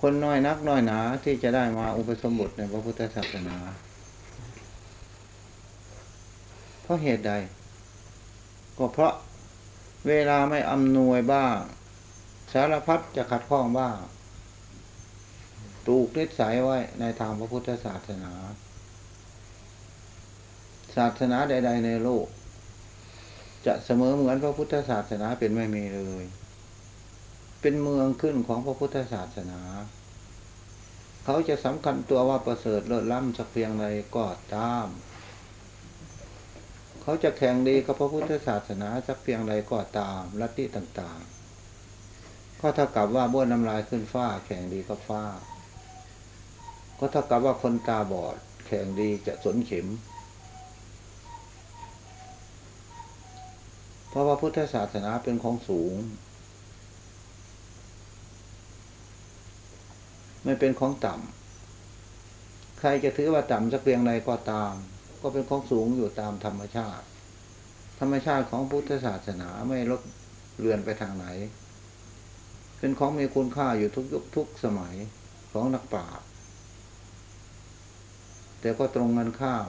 คนน้อยนักน้อยหนาที่จะได้มาอุปสมบทในพระพุทธศาสนา เพราะเหตุใด ก็เพราะเวลาไม่อำนวยบ้าง สารพัดจะขัดข้องบ้างปลูกนิสัยไว้ในทางพระพุทธศาสนา ศาสนาใด ๆ ในโลก จะเสมอเหมือนพระพุทธศาสนาเป็นไม่มีเลย เป็นเมืองขึ้นของพระพุทธศาสนา เขาจะสำคัญตัวว่าประเสริฐเลิศล้ำสักเพียงใดก็ตาม เขาจะแข่งดีกับพระพุทธศาสนาสักเพียงใดก็ตามลัทธิต่างๆ ก็เท่ากับว่าบ้วนน้ำลายขึ้นฟ้า แข่งดีกับฟ้า ก็เท่ากับว่าคนตาบอด แข่งดีจะสนเข็มเพราะว่าพุทธศาสนาเป็นของสูง ไม่เป็นของต่ำใครจะถือว่าต่ำสักเพียงใดก็ตาม ก็เป็นของสูงอยู่ตามธรรมชาติ ธรรมชาติของพุทธศาสนาไม่ลดเลือนไปทางไหน เป็นของมีคุณค่าอยู่ทุกยุคทุกสมัยของนักปราชญ์แต่ก็ตรงกันข้าม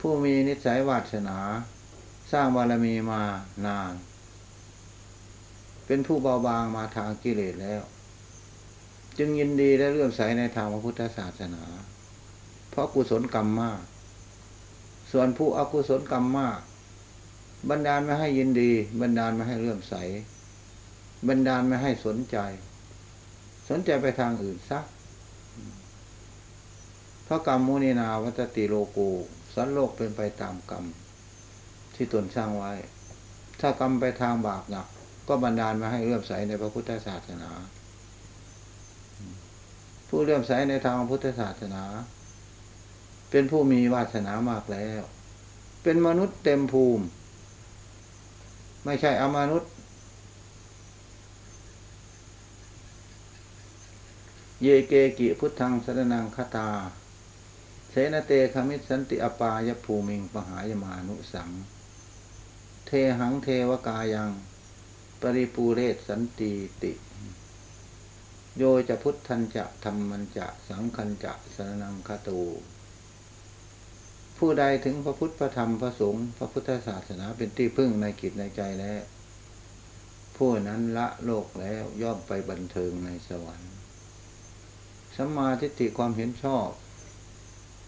ผู้มีนิสัยวาสนา สร้างบารมีมานาน เป็นผู้เบาบางมาทางกิเลสแล้ว จึงยินดีและเลื่อมใสในทางพระพุทธศาสนา เพราะกุศลกรรมมาก ส่วนผู้อกุศลกรรมมาก บันดาลไม่ให้ยินดี บันดาลไม่ให้เลื่อมใส บันดาลไม่ให้สนใจ สนใจไปทางอื่นซักเพราะกรรมมุนีนาวัตติโลโกสันโลกเป็นไปตามกรรม ที่ตนสร้างไว้ ถ้ากรรมไปทางบาปหนัก ก็บันดาลมาให้เลื่อมใสในพระพุทธศาสนา ผู้เลื่อมใสในทางพุทธศาสนา เป็นผู้มีวาสนามากแล้ว เป็นมนุษย์เต็มภูมิ ไม่ใช่อมนุษย์ เยเกกิพุทธังสรนังคตาเสนเตคมิสันติอปายภูมิงปหายมานุสัง เทหังเทวกายัง ปริปูเรศสันติติ โยจะพุทธันจะธรรมันจะสังคันจะสรนังคตู ผู้ใดถึงพระพุทธพระธรรมพระสงฆ์พระพุทธศาสนาเป็นที่พึ่งในกิจในใจแล้ว ผู้นั้นละโลกแล้วย่อมไปบันเทิงในสวรรค์สัมมาทิฏฐิความเห็นชอบ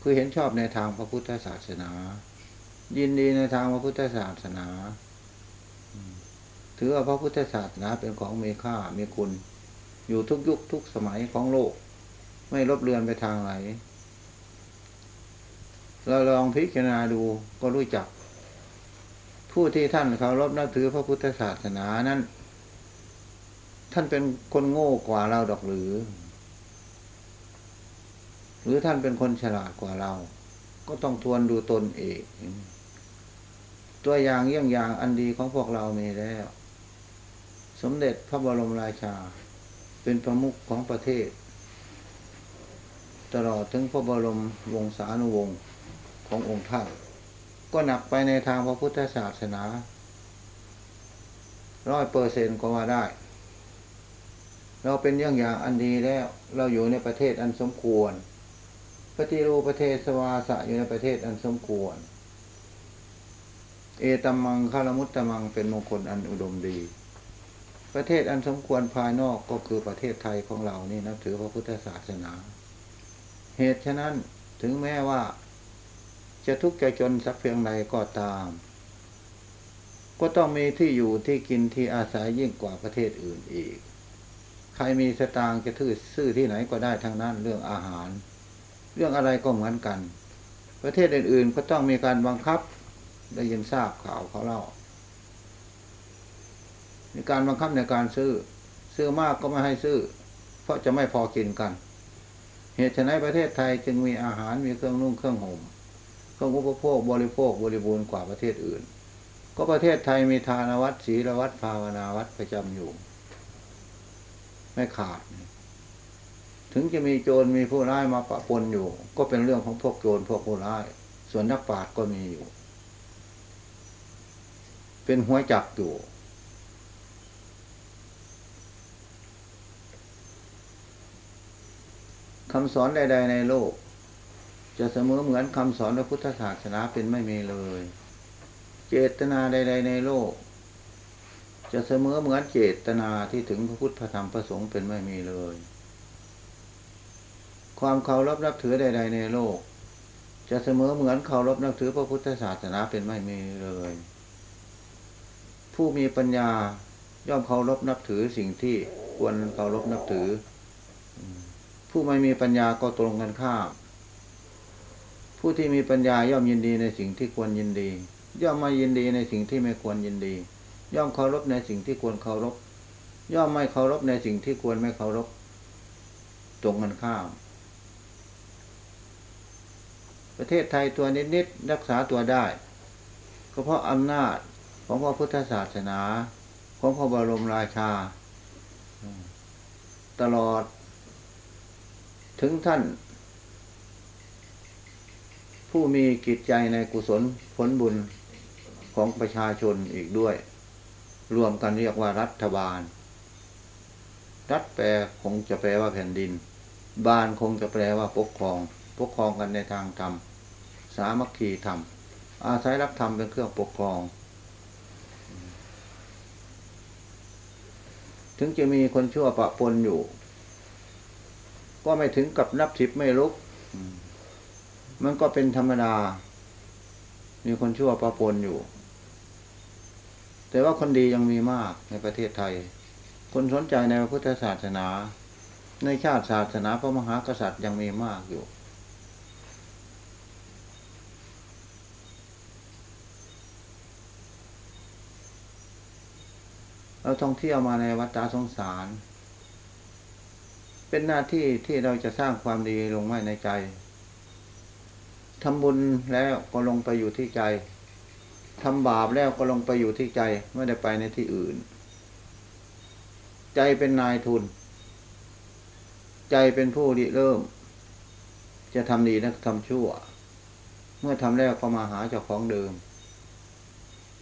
คือเห็นชอบในทางพระพุทธศาสนา ยินดีในทางพระพุทธศาสนา ถือว่าพระพุทธศาสนาเป็นของมีค่ามีคุณ อยู่ทุกยุคทุกสมัยของโลก ไม่ลบเลือนไปทางไหน เราลองพิจารณาดูก็รู้จัก ผู้ที่ท่านเคารพนับถือพระพุทธศาสนานั้น ท่านเป็นคนโง่กว่าเราดอกหรือ หรือท่านเป็นคนฉลาดกว่าเรา ก็ต้องทวนดูตนเองตัวอย่างเยี่ยงอย่างอันดีของพวกเรามีแล้ว สมเด็จพระบรมราชา เป็นประมุขของประเทศ ตลอดถึงพระบรมวงศานุวงศ์ขององค์ท่านก็หนักไปในทางพระพุทธศาสนาร้อยเปอร์เซนก็ว่าได้ เราเป็นอย่างอย่างอันดีแล้ว เราอยู่ในประเทศอันสมควร ปฏิรูปประเทศสวาสะอยู่ในประเทศอันสมควร เอตัมมังคารมุตตมังเป็นมงคลอันอุดมดี ประเทศอันสมควรภายนอกก็คือประเทศไทยของเรานี่นับถือพระพุทธศาสนา เหตุฉะนั้นถึงแม้ว่า จะทุกข์ใจจนสักเพียงใดก็ตาม ก็ต้องมีที่อยู่ที่กินที่อาศัยยิ่งกว่าประเทศอื่นอีก ใครมีสตางค์จะถือซื้อที่ไหนก็ได้ทั้งนั้นเรื่องอาหาร เรื่องอะไรก็เหมือนกัน ประเทศอื่นๆก็ต้องมีการบังคับได้ยินทราบข่าวเขาเล่า มีการบังคับในการซื้อ ซื้อมากก็ไม่ให้ซื้อ เพราะจะไม่พอกินกัน เหตุฉะนั้นประเทศไทยจึงมีอาหารมีเครื่องนุ่งเครื่องห่มเครื่องอุปโภคบริโภคบริบูรณ์กว่าประเทศอื่น ก็ประเทศไทยมีทานวัดศีลวัดภาวนาวัดประจำอยู่ ไม่ขาด ถึงจะมีโจรมีผู้ร้ายมาปะปนอยู่ ก็เป็นเรื่องของพวกโจรพวกผู้ร้าย ส่วนนักปราชญ์ก็มีอยู่ เป็นหัวจักอยู่ คำสอนใด ๆ ในโลก จะเสมอเหมือนคำสอนพระพุทธศาสนาเป็นไม่มีเลย เจตนาใด ๆ ในโลก จะเสมอเหมือนเจตนาที่ถึงพระพุทธธรรมพระสงฆ์เป็นไม่มีเลย ความเคารพนับถือใด ๆ ในโลก จะเสมอเหมือนเคารพนับถือพระพุทธศาสนาเป็นไม่มีเลย ผู้มีปัญญาย่อมเคารพนับถือสิ่งที่ควรเคารพนับถือ ผู้ไม่มีปัญญาก็ตรงกันข้าม ผู้ที่มีปัญญาย่อมยินดีในสิ่งที่ควรยินดี ย่อมไม่ยินดีในสิ่งที่ไม่ควรยินดี ย่อมเคารพในสิ่งที่ควรเคารพ ย่อมไม่เคารพในสิ่งที่ควรไม่เคารพ ตรงกันข้าม ประเทศไทยตัวนิดๆรักษาตัวได้ก็เพราะอำนาจของพระพุทธศาสนา ของพระบรมราชา ตลอด ถึงท่าน ผู้มีกิจใจในกุศลผลบุญของประชาชนอีกด้วย รวมกันเรียกว่ารัฐบาล รัฐแปลคงจะแปลว่าแผ่นดิน บานคงจะแปลว่าปกครอง ปกครองกันในทางธรรม สามัคคีธรรม อาศัยรักธรรมเป็นเครื่องปกครอง ถึงจะมีคนชั่วปะปนอยู่ ก็ไม่ถึงกับนับทิพไม่ลุก มันก็เป็นธรรมดา มีคนชั่วปะปนอยู่ แต่ว่าคนดียังมีมากในประเทศไทย คนสนใจในพระพุทธศาสนา ในชาติศาสนาพระมหากษัตริย์ยังมีมากอยู่เราท่องเที่ยวมาในวัดตาสงสาร เป็นหน้าที่ที่เราจะสร้างความดีลงไว้ในใจทำบุญแล้วก็ลงไปอยู่ที่ใจทำบาปแล้วก็ลงไปอยู่ที่ใจไม่ได้ไปในที่อื่น ใจเป็นนายทุน ใจเป็นผู้ริเริ่ม จะทำดีนะทำชั่ว เมื่อทำแล้วก็มาหาเจ้าของเดิม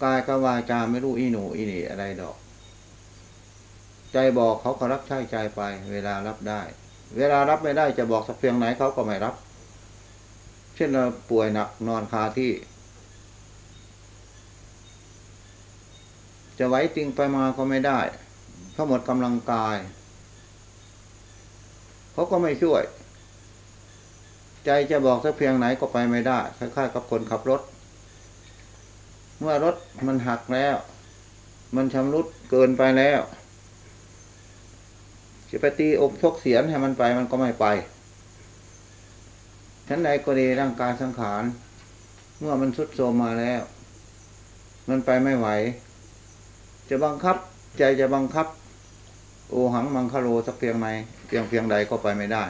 กายกับวาจาไม่รู้อีหนูอีหนีอะไรดอก ใจบอกเขาก็รับใช้ใจไป เวลารับได้ เวลารับไม่ได้จะบอกสักเพียงไหนเขาก็ไม่รับ เช่นเราป่วยหนักนอนคาที่ จะไหวติงไปมาก็ไม่ได้เขาหมดกำลังกาย เขาก็ไม่ช่วย ใจจะบอกสักเพียงไหนก็ไปไม่ได้คล้ายๆกับคนขับรถ เมื่อรถมันหักแล้ว มันชำรุดเกินไปแล้ว จะไปตีอกชกเสียนให้มันไปมันก็ไม่ไปชั้นใดก็ดีร่างกายสังขาร เมื่อมันทุดโทมมาแล้ว มันไปไม่ไหว จะบังคับ ใจจะบังคับ โอหังมังคโรสักเพียงไหนเพียงเพียงใดก็ไปไม่ได้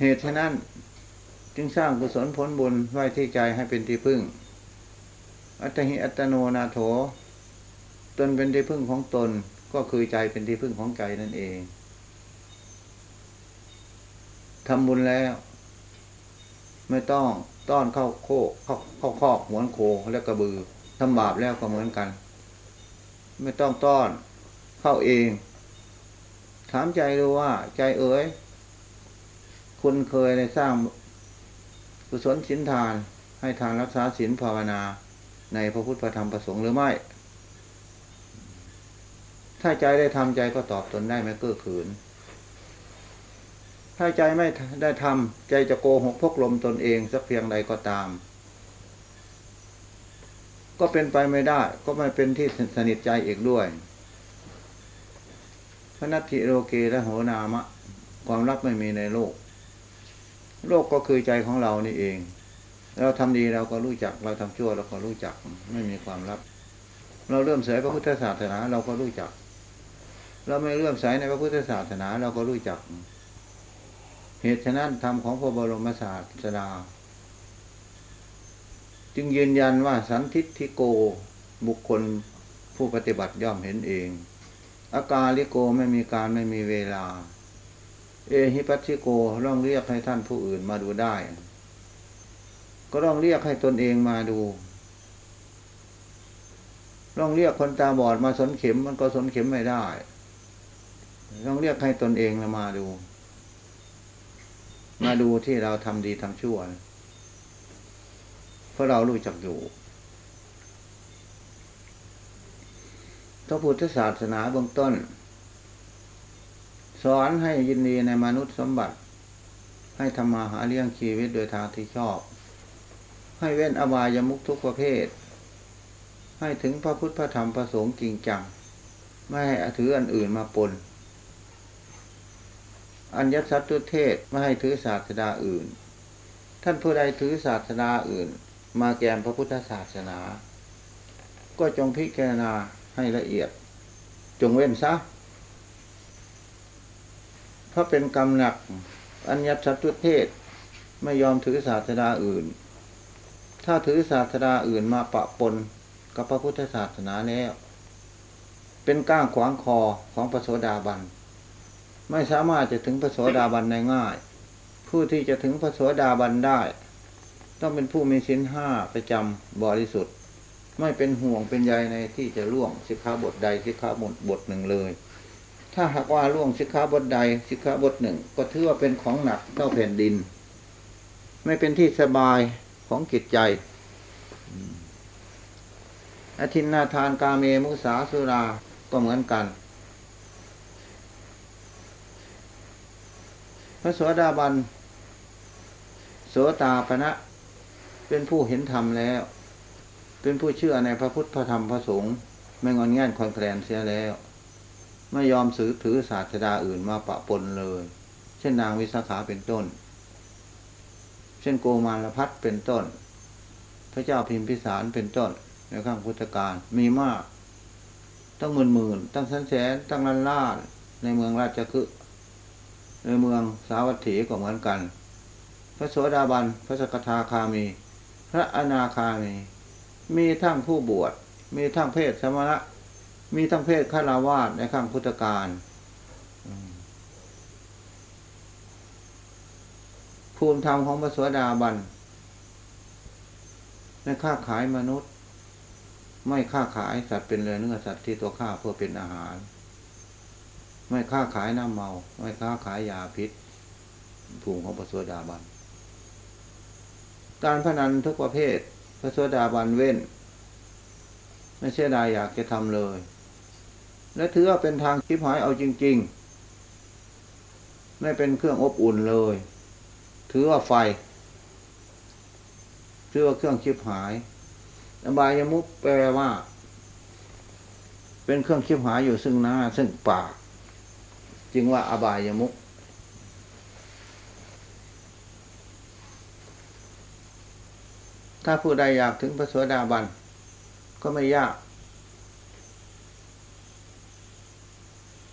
เหตุฉะนั้น จึงสร้างกุศลผลบุญไว้ที่ใจให้เป็นที่พึ่ง อัตหิอัตโนนาโถ ตนเป็นที่พึ่งของตน ก็คือใจเป็นที่พึ่งของใจนั่นเองทำบุญแล้ว ไม่ต้องต้อนเข้าโคกเข้าเข้าคอกหวนโคและกระบือทำบาปแล้วก็เหมือนกัน ไม่ต้องต้อนเข้าเอง ถามใจดูว่า ใจเอ๋ยคุณเคยได้สร้างกุศลศีลทาน ให้ทานรักษาศีลภาวนา ในพระพุทธธรรมประสงค์หรือไม่ ถ้าใจได้ทำใจก็ตอบตนได้ไม่เกื้อขืน ถ้าใจไม่ได้ทำใจจะโกหกพกลมตนเองสักเพียงใดก็ตาม ก็เป็นไปไม่ได้ ก็ไม่เป็นที่สนิทใจอีกด้วยพระนัตถิโลเกและโหนามะ ความลับไม่มีในโลก โลกก็คือใจของเรานี่เอง เราทำดีเราก็รู้จัก เราทำชั่วเราก็รู้จัก ไม่มีความลับ เราเริ่มใส่พระพุทธศาสนาเราก็รู้จัก เราไม่เลื่อมใสในพระพุทธศาสนาเราก็รู้จัก เหตุฉะนั้นธรรมของพระบรมศาสดาจึงยืนยันว่าสันทิฏฐิโกบุคคลผู้ปฏิบัติย่อมเห็นเอง อาการลิโกไม่มีการไม่มีเวลา เอหิปัสสิโกร้องเรียกให้ท่านผู้อื่นมาดูได้ ก็ต้องเรียกให้ตนเองมาดูต้องเรียกคนตาบอดมาสนเข็มมันก็สนเข็มไม่ได้ ต้องเรียกให้ตนเองมาดู มาดูที่เราทำดีทำชั่ว เพราะเรารู้จักอยู่พระพุทธศาสนาเบื้องต้น สอนให้ยินดีในมนุษย์สมบัติ ให้ทำมาหาเลี้ยงชีวิตโดยทางที่ชอบ ให้เว้นอบายามุขทุกประเภท ให้ถึงพระพุทธพระธรรมพระสงฆ์จริงจัง ไม่ให้ถืออันอื่นมาปน อัญญสัตตุเทศไม่ให้ถือศาสดาอื่น ท่านผู้ใดถือศาสดาอื่น มาแกมพระพุทธศาสนา ก็จงพิจารณาให้ละเอียด จงเว้นซะเพราะเป็นกรรมหนัก อัญญสัตตุเทศไม่ยอมถือศาสดาอื่น ถ้าถือศาสดาอื่นมาปะปนกับพระพุทธศาสนาแล้ว เป็นก้างขวางคอของพระโสดาบัน ไม่สามารถจะถึงพระโสดาบันได้ง่าย ผู้ที่จะถึงพระโสดาบันได้ ต้องเป็นผู้มีสินห้าประจำบริสุทธิ์ ไม่เป็นห่วงเป็นใยในที่จะล่วงสิกขาบทใดสิกขาบทบทหนึ่งเลย ถ้าหากว่าล่วงสิกขาบทใดสิกขาบทหนึ่ง ก็ถือว่าเป็นของหนักเท่าแผ่นดิน ไม่เป็นที่สบายของจิตใจอธินนาทานกาเมมุสาสุราก็เหมือนกัน ระโสดาบัน โสตาปณะเป็นผู้เห็นธรรมแล้ว เป็นผู้เชื่อในพระพุทธพระธรรมพระสงฆ์ไม่งอนแง่นคอนแคลนเสียแล้ว ไม่ยอมสือถือศาสดาอื่นมาปะปนเลย เช่นนางวิสาขาเป็นต้น เช่นโกมารพัฒเป็นต้น พระเจ้าพิมพิสารเป็นต้นในข้างพุทธการมีมาก ตั้งหมื่นหมื่นตั้งแสนแสนตั้งล้านล้านในเมืองราชคฤห์ ในเมืองสาวัตถีก็เหมือนกัน พระโสดาบัน พระสกทาคามี พระอนาคามี มีทั้งผู้บวช มีทั้งเพศสมณะ มีทั้งเพศฆราวาสในข้างพุทธการภูมิธรรมของพระโสดาบันในค้าขายมนุษย์ ไม่ค้าขายสัตว์เป็นเรือเนื้อสัตว์ที่ตัวฆ่าเพื่อเป็นอาหาร ไม่ค้าขายน้ำเมา ไม่ค้าขายยาพิษภูมิของพระโสดาบัน การพนันทุกประเภท พระโสดาบันเว้น ไม่เสียดายอยากจะทำเลย และถือว่าเป็นทางคิดหายเอาจริง ๆ ไม่เป็นเครื่องอบอุ่นเลย ถือว่าไฟ ถือว่าเครื่องคิดหายอบายมุกแปลว่า เป็นเครื่องคิดหายอยู่ซึ่งหน้าซึ่งปาก จึงว่าอบายมุกถ้าผู้ใดอยากถึงพระสวสดาบัน ก็ไม่ยาก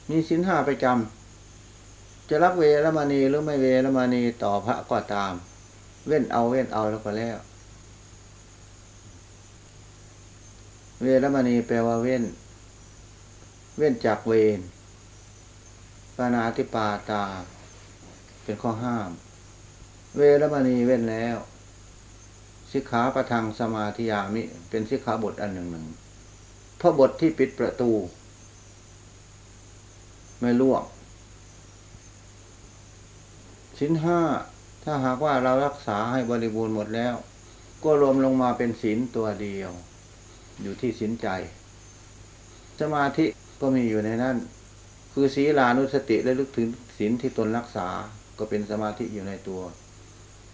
มีสินห้าประจำจะรับเวรมณีหรือไม่เวรมณีต่อพระก็ตาม เว้นเอาเว้นเอาแล้วก็แล้ว เวรมณีแปลว่าเว้น เว้นจากเวร ปานาติปาตา เป็นข้อห้าม เวรมณีเว้นแล้วสิกขาประทังสมาธิยามิ เป็นสิกขาบทอันหนึ่งหนึ่งเพราะบทที่ปิดประตู ไม่ล่วงชิ้นห้าถ้าหากว่าเรารักษาให้บริบูรณ์หมดแล้ว ก็รวมลงมาเป็นศีลตัวเดียว อยู่ที่ศีลใจ สมาธิก็มีอยู่ในนั้น คือศีลานุสติและลึกถึงศีลที่ตนรักษาก็เป็นสมาธิอยู่ในตัว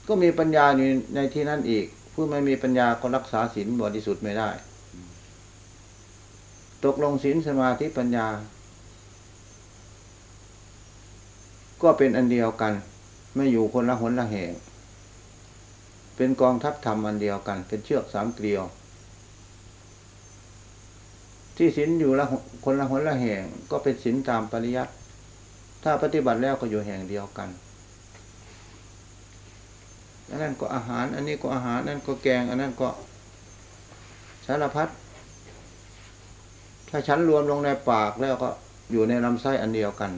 ก็มีปัญญาอยู่ในที่นั่นอีก ผู้ไม่มีปัญญาก็รักษาศีลบริสุทธิ์ไม่ได้ ตกลงศีลสมาธิปัญญา ก็เป็นอันเดียวกัน ไม่อยู่คนละหนละแห่งเป็นกองทัพธรรมอันเดียวกัน เป็นเชือกสามเกลียว ที่ศีลอยู่ละคนละหนละแห่งก็เป็นศีลตามปริยัติถ้าปฏิบัติแล้วก็อยู่แห่งเดียวกันอันนั้นก็อาหาร อันนี้ก็อาหารนนั้นก็แกง อันนั้นก็สารพัดถ้าฉันรวมลงในปากแล้วก็อยู่ในลำไส้อันเดียวกัน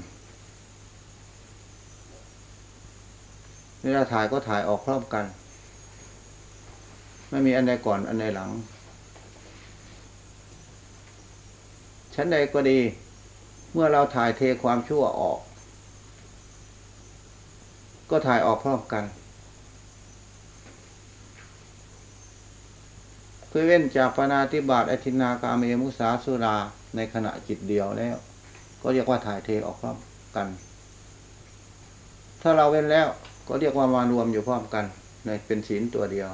เวลาถ่ายก็ถ่ายออกพร้อมกัน ไม่มีอันใดก่อนอันใดหลัง ชั้นใดก็ดี เมื่อเราถ่ายเทความชั่วออก ก็ถ่ายออกพร้อมกันเพื่อเว้นจากปานาติบาตอธินากาเมมุสาสุราในขณะจิตเดียวแล้ว ก็เรียกว่าถ่ายเทออกพร้อมกัน ถ้าเราเว้นแล้วก็เรียกว่ามารวมอยู่พร้อมกันในเป็นศีลตัวเดียว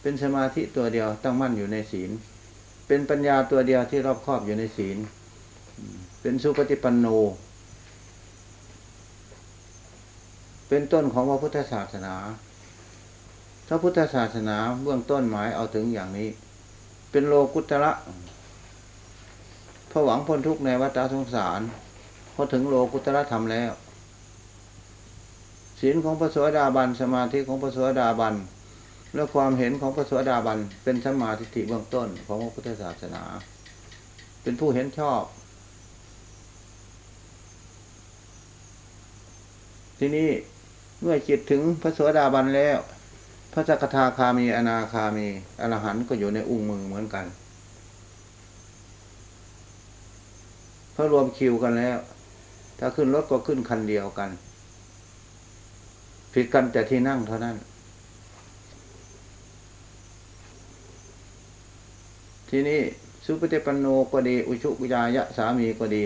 เป็นสมาธิตัวเดียวตั้งมั่นอยู่ในศีล เป็นปัญญาตัวเดียวที่รอบครอบอยู่ในศีล เป็นสุปฏิปันโน เป็นต้นของพระพุทธศาสนาพระพุทธศาสนาเบื้องต้นหมายเอาถึงอย่างนี้ เป็นโลกุตระพระหวังพ้นทุกข์ในวัฏสงสารพอถึงโลกุตระธรรมแล้วศีลของพระสวสดาบันสมาธิของพระสวสดาบัน และความเห็นของพระสวสดาบันเป็นสมมาทิฏฐิเบื้องต้นของพระพุทธศาสนา เป็นผู้เห็นชอบ ทีนี้เมื่อจิตถึงพระสวสดาบันแล้ว พระจักทาคามีอนาคามีอรหันต์ก็อยู่ในอุ้งมือเหมือนกันพระรวมคิวกันแล้ว ถ้าขึ้นรถก็ขึ้นคันเดียวกันผิดกันแต่ที่นั่งเท่านั้น ทีนี้สุปฏิปันโนก็ดี อุชุกุยายะสามีก็ดี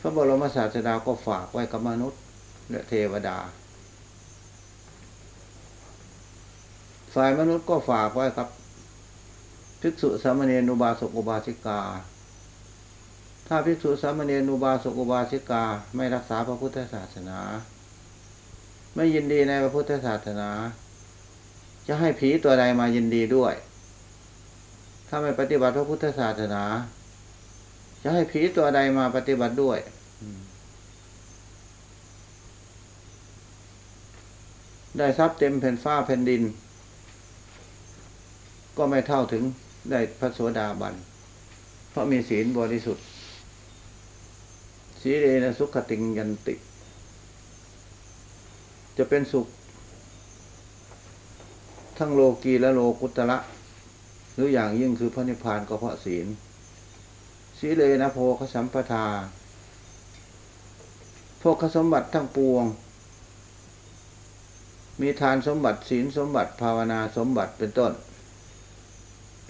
พระบรมศาสดาก็ฝากไว้กับมนุษย์และเทวดา ฝ่ายมนุษย์ก็ฝากไว้ครับภิกษุสามเณรอุบาสกอุบาสิกา ถ้าภิกษุสามเณรอุบาสกอุบาสิกาไม่รักษาพระพุทธศาสนา ไม่ยินดีในพระพุทธศาสนา จะให้ผีตัวใดมายินดีด้วยาไม่ปฏิบัติพระพุทธศาสนา จะให้ผีตัวใดมาปฏิบัติด้วยได้ทรัพย์เต็มแผ่นฟ้าแผ่นดิน ก็ไม่เท่าถึงได้พระโสดาบัน เพราะมีศีลบริสุทธิ์สีเรนะสุขติงยันติ จะเป็นสุข ทั้งโลกีและโลกุตระ หรืออย่างยิ่งคือพระนิพพานก็เพราะศีลสีเลนะโพคสัมปทาโภคสมบัติทั้งปวง มีทานสมบัติศีลสมบัติภาวนาสมบัติเป็นต้น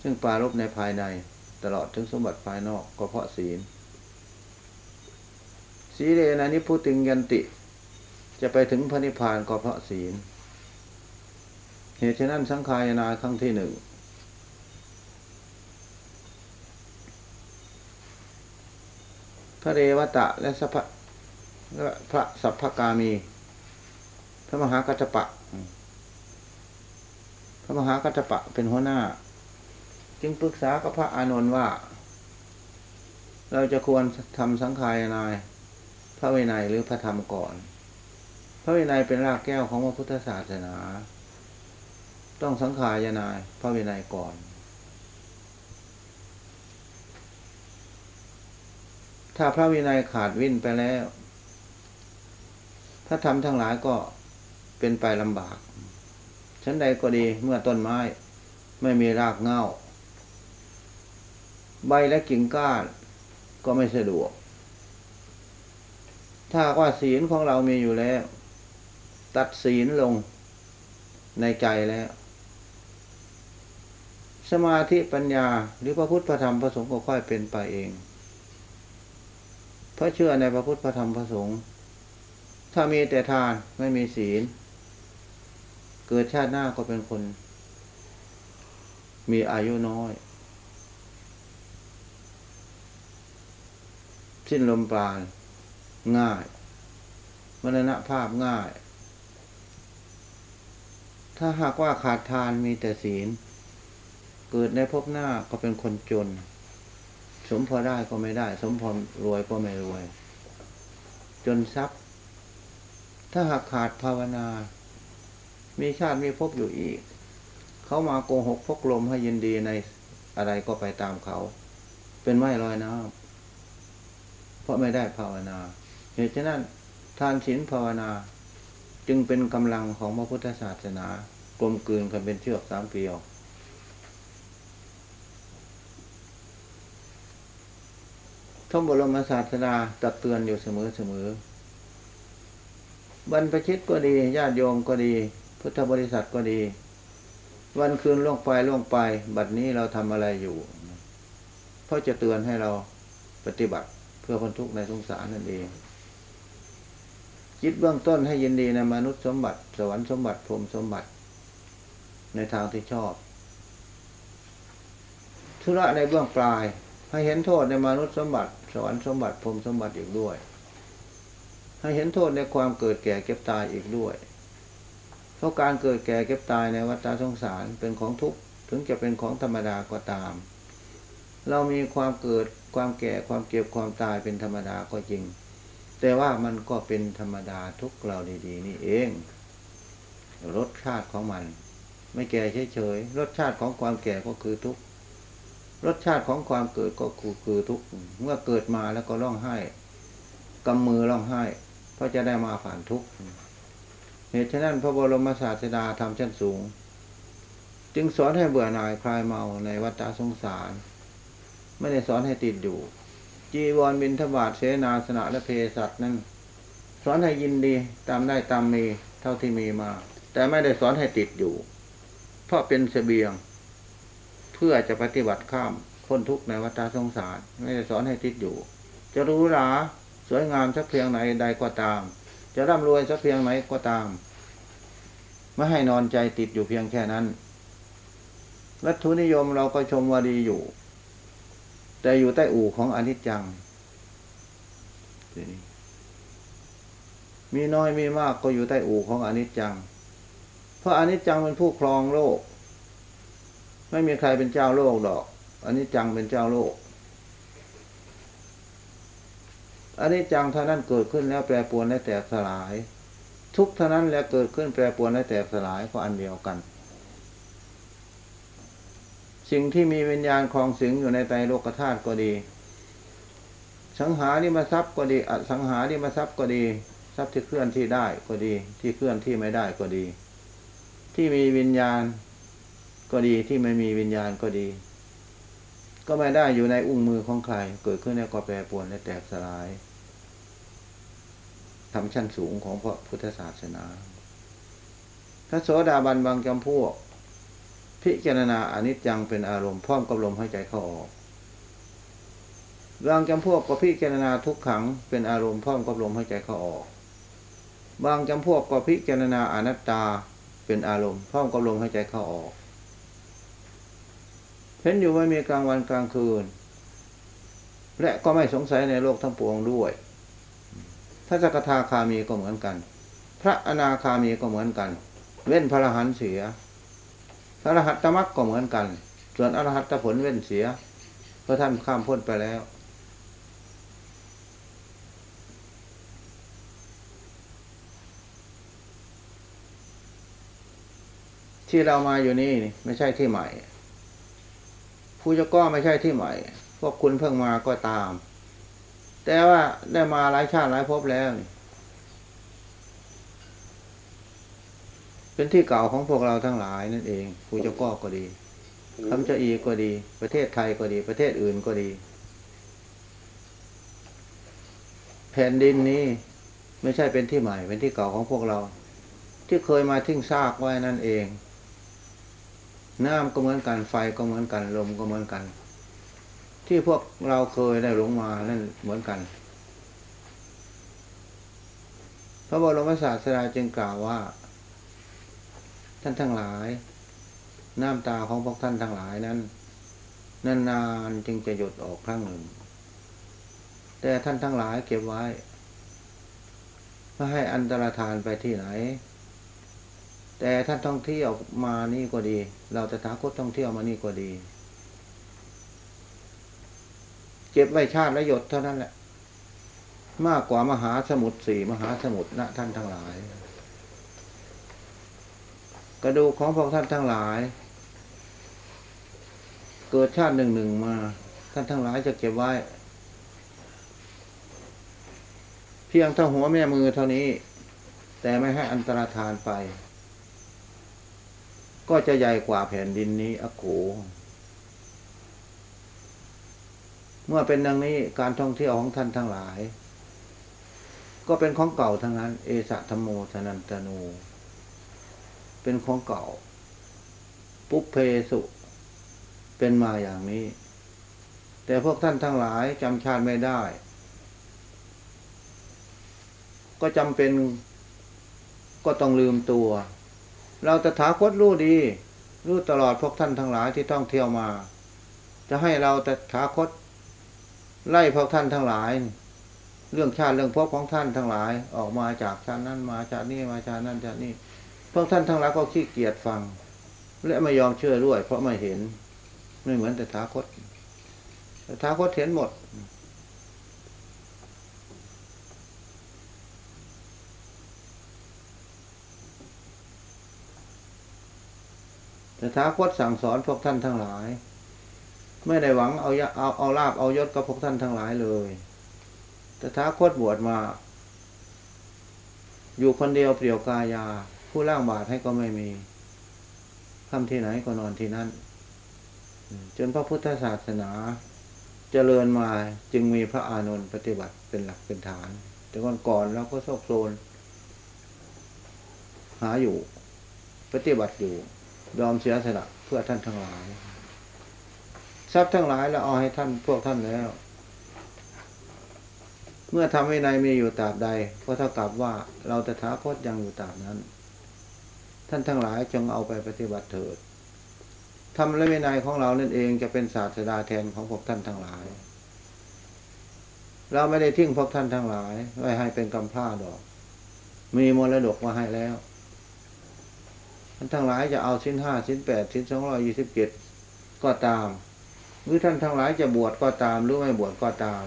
ซึ่งปรารบในภายในตลอดถึงสมบัติภายนอกก็เพราะศีลสีเลนะนิพุติงยันติ จะไปถึงพระนิพพานก็เพราะศีลเหตุฉะนั้นสังขายนาครั้งที่หนึ่ง ระเรวตะและสัพพะพระสัพพกามี พระมหากัจจปะ พระมหากัจจปะเป็นหัวหน้า จึงปรึกษากับพระอานนท์ว่า เราจะควรทำสังขายนาย พระวินัยหรือพระธรรมก่อน พระวินัยเป็นรากแก้วของพระพุทธศาสนา ต้องสังขายนาย พระวินัยก่อน ถ้าพระวินัยขาดวิ่นไปแล้วพระธรรมทั้งหลายก็เป็นไปลำบาก ชั้นใดก็ดีเมื่อต้นไม้ ไม่มีรากเง้า ใบและกิ่งก้านก็ไม่สะดวก ถ้าว่าศีลของเรามีอยู่แล้ว ตัดศีลลงในใจแล้ว สมาธิปัญญาหรือพระพุทธพระธรรมพระสงฆ์ก็ค่อยเป็นไปเอง เพราะเชื่อในพระพุทธพระธรรมพระสงฆ์ถ้ามีแต่ทานไม่มีศีล เกิดชาติหน้าก็เป็นคน มีอายุน้อย สิ้นลมปราณง่ายมรณะภาพง่าย ถ้าหากว่าขาดทานมีแต่ศีล เกิดในภพหน้าก็เป็นคนจน สมพอได้ก็ไม่ได้ สมพอรวยก็ไม่รวย จนทรัพย์ ถ้าหากขาดภาวนา มีชาติมีภพอยู่อีก เขามาโกหกพกลมให้ยินดีในอะไรก็ไปตามเขา เป็นไม้ลอยน้ำเพราะไม่ได้ภาวนาเหตุฉะนั้นทานศีลภาวนา จึงเป็นกำลังของพระพุทธศาสนากลมกลืนกันเป็นเชือกสามเกลียว ท่านบรมศาสดาตักเตือนอยู่เสมอเสมอบรรพชิตก็ดีญาติโยมก็ดี พุทธบริษัทก็ดี วันคืนล่วงไปล่วงไป บัดนี้เราทำอะไรอยู่เพราะจะเตือนให้เราปฏิบัติเพื่อคนทุกข์ในสงสารนั่นเองจิตเบื้องต้นให้ยินดีในมนุษย์สมบัติ สวรรค์สมบัติพรมสมบัติ ในทางที่ชอบ ธุระในเบื้องปลาย ให้เห็นโทษในมนุษย์สมบัติ สวรรค์สมบัติพรมสมบัติอีกด้วย ให้เห็นโทษในความเกิดแก่เก็บตายอีกด้วย เพราะการเกิดแก่เก็บตายในวัฏสงสารเป็นของทุกข์ถึงจะเป็นของธรรมดาก็ตาม เรามีความเกิดความแก่ความเก็บความตายเป็นธรรมดาก็จริง แต่ว่ามันก็เป็นธรรมดาทุกเราดีๆ นี่เอง รสชาติของมัน ไม่แก่เฉยๆรสชาติของความแก่ก็คือทุกข์ รสชาติของความเกิดก็คือคือทุกข์เมื่อเกิดมาแล้วก็ร้องไห้กำมือร้องไห้เพราะจะได้มาผ่านทุกข์เหตุฉะนั้นพระบรมศาสดาทำชั้นสูง จึงสอนให้เบื่อหน่ายคลายเมาในวัฏสงสาร ไม่ได้สอนให้ติดอยู่ จีวรบินทบาทเสนาสนะและเพศัตนั้น สอนให้ยินดีตามได้ตามมีเท่าที่มีมา แต่ไม่ได้สอนให้ติดอยู่ เพราะเป็นเสบียง เพื่อจะปฏิบัติข้ามพ้นทุกข์ในวัฏสงสาร ไม่ได้สอนให้ติดอยู่ จะรู้หราสวยงามสักเพียงไหนใดก็ตาม จะร่ำรวยสักเพียงไหนก็ตาม ไม่ให้นอนใจติดอยู่เพียงแค่นั้นวัตถุนิยมเราก็ชมว่าดีอยู่ แต่อยู่ใต้อู่ของอนิจจัง มีน้อยมีมากก็อยู่ใต้อู่ของอนิจจัง เพราะอนิจจังเป็นผู้ครองโลก ไม่มีใครเป็นเจ้าโลกดอก อันิจจังเป็นเจ้าโลก อันิจจังเท่านั้นเกิดขึ้นแล้วแปรปรวนและแตกสลาย ทุกเท่านั้นแล้วเกิดขึ้นแปรปรวนและแตกสลายก็อันเดียวกัน สิ่งที่มีวิญญาณคลองสิงอยู่ในใจโลกธาตุก็ดี สังหาริมทรัพย์ก็ดีอสังหาริมทรัพย์ก็ดี ทรัพย์ที่เคลื่อนที่ได้ก็ดี ที่เคลื่อนที่ไม่ได้ก็ดี ที่มีวิญญาณ ก็ดีที่ไม่มีวิญญาณก็ดี ก็ไม่ได้อยู่ในอุ้งมือของใคร เกิดขึ้นแล้วก็แปรปวนและแตกสลายทำชั้นสูงของพระพุทธศาสนา พระโสดาบันบางจำพวก พิจารณาอนิจจังเป็นอารมณ์พร้อมกับลมหายใจเข้าออกบางจำพวกก็พิจารณาทุกขังเป็นอารมณ์พร้อมกับลมหายใจเข้าออก บางจำพวกก็พิจารณาอนัตตาเป็นอารมณ์พร้อมกับลมหายใจเข้าออก เห็นอยู่ว่ามีกลางวันกลางคืน และก็ไม่สงสัยในโลกทั้งปวงด้วยพระสกทาคามีก็เหมือนกัน พระอนาคามีก็เหมือนกัน เว้นพระรหันเสีย พระรหัตตมักก็เหมือนกัน ส่วนอรหัตผลเว้นเสียเพราะท่านข้ามพ้นไปแล้วที่เรามาอยู่นี่ไม่ใช่ที่ใหม่ ผู้เจ้าก็ไม่ใช่ที่ใหม่ พวกคุณเพิ่งมาก็ตาม แต่ว่าได้มาหลายชาติหลายภพแล้วนี่เป็นที่เก่าของพวกเราทั้งหลายนั่นเองผู้เจ้าก็ก็ดีคำเจ้าอีก็ดี ประเทศไทยก็ดี ประเทศอื่นก็ดี แผ่นดินนี้ไม่ใช่เป็นที่ใหม่ เป็นที่เก่าของพวกเรา ที่เคยมาทิ้งซากไว้นั่นเอง น้ำก็เหมือนกันไฟก็เหมือนกันลมก็เหมือนกัน ที่พวกเราเคยได้หลงมานั่นเหมือนกัน พระบรมศาสดาจึงกล่าวว่า ท่านทั้งหลาย น้ำตาของพวกท่านทั้งหลายนั้นนานๆจึงจะหยดออกครั้งหนึ่ง แต่ท่านทั้งหลายเก็บไว้ไม่ให้อันตรธานไปที่ไหน แต่ท่านท่องเที่ยวมานี่ก็ดี เราจะถาคตท่องเที่ยวมานี่ก็ดี เก็บไว้ชาติและหยดเท่านั้นแหละ มากกว่ามหาสมุทรสี่มหาสมุทรนะท่านทั้งหลาย กระดูกของพวกท่านทั้งหลาย เกิดชาติหนึ่งหนึ่งมา ท่านทั้งหลายจะเก็บไว้ เพียงเท่าหัวแม่มือเท่านี้ แต่ไม่ให้อันตรธานไป ก็จะใหญ่กว่าแผ่นดินนี้อโขเมื่อเป็นดังนี้การท่องเที่ยวของท่านทั้งหลาย ก็เป็นของเก่าทั้งนั้น เอสะธรรมโมสนันตโนเป็นของเก่า ปุเพสุ เป็นมาอย่างนี้ แต่พวกท่านทั้งหลายจำชาติไม่ได้ ก็จำเป็นก็ต้องลืมตัว เราตถาคตรู้ดี รู้ตลอดพวกท่านทั้งหลายที่ต้องเที่ยวมา จะให้เราตถาคต ไล่พวกท่านทั้งหลาย เรื่องชาติเรื่องภพของท่านทั้งหลาย ออกมาจากชาตินั้นมาชาตินี้มาชาตินั้นชาตินี้พวกท่านทั้งหลายก็ขี้เกียจฟัง และไม่ยอมเชื่อด้วย เพราะไม่เห็นไม่เหมือนแต่ท้าคตแต่ท้าคตเห็นหมด แต่ท้าคตสั่งสอนพวกท่านทั้งหลาย ไม่ได้หวังเอายะเอาเอาลาบเอายศกับพวกท่านทั้งหลายเลยแต่ท้าคตบวชมา อยู่คนเดียวเปลี่ยวกายา ผู้ล่างบาทให้ก็ไม่มีทำที่ไหนก็นอนที่นั่น จนพระพุทธศาสนาเจริญมาจึงมีพระอานนท์ปฏิบัติเป็นหลักเป็นฐาน แต่ก่อนก่อนเราก็โซกโซน หาอยู่ ปฏิบัติอยู่ ยอมเสียสละเพื่อท่านทั้งหลาย ทรัพย์ทั้งหลายเราเอาให้ท่านพวกท่านแล้ว เมื่อทำวินัยมีอยู่ตราบใดก็เท่ากับว่าเราตถาคตยังอยู่ตราบนั้น ท่านทั้งหลายจงเอาไปปฏิบัติเถิดทำและวินัยของเรานั่นเองจะเป็นศาสดาแทนของพวกท่านทั้งหลาย เราไม่ได้ทิ้งพวกท่านทั้งหลาย ไว้ให้เป็นกำพร้าดอก มีมรดกมาให้แล้ว ท่านทั้งหลายจะเอาชิ้นห้าชิ้นแปดชิ้นสองร้อยี่สิบเจ็ดก็ตาม หรือท่านทั้งหลายจะบวชก็ตามหรือไม่บวชก็ตาม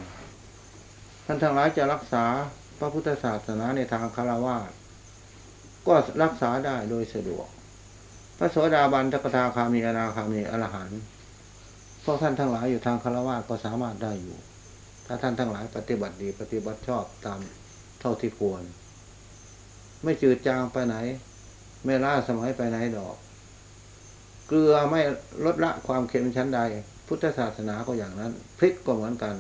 ท่านทั้งหลายจะรักษาพระพุทธศาสนาในทางคารวะก็รักษาได้โดยสะดวก พระโสดาบันตกทาคามีอนาคามีอรหันต์พวกท่านทั้งหลายอยู่ทางคารวะก็สามารถได้อยู่ ถ้าท่านทั้งหลายปฏิบัติดีปฏิบัติชอบตามเท่าที่ควร ไม่จืดจางไปไหน ไม่ล่าสมัยไปไหนดอก เกลือไม่ลดละความเค็มชั้นใด พุทธศาสนาก็อย่างนั้น พริกก็เหมือนกัน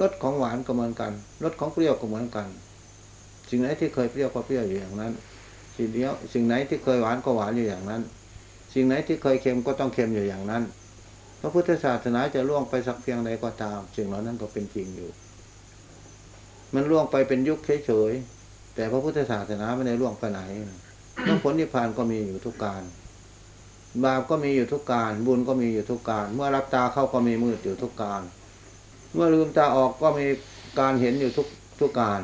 รสของหวานก็เหมือนกันรสของเปรี้ยวก็เหมือนกัน สิ่งไหนที่เคยเปรี้ยวก็เปรี้ยวอยู่อย่างนั้น สิ่งเดียว สิ่งไหนที่เคยหวานก็หวานอยู่อย่างนั้น สิ่งไหนที่เคยเค็มก็ต้องเค็มอยู่อย่างนั้นพระพุทธศาสนาจะล่วงไปสักเพียงใดก็ตาม สิ่งเหล่านั้นก็เป็นจริงอยู่ มันล่วงไปเป็นยุคเฉยๆแต่พระพุทธศาสนาไม่ได้ล่วงไปไหน เรื่องผลนิพพานก็มีอยู่ทุกการบาปก็มีอยู่ทุกการ บุญก็มีอยู่ทุกการ เมื่อรับตาเข้าก็มีมืดอยู่ทุกการ เมื่อลืมตาออกก็มีการเห็นอยู่ทุกทุกการ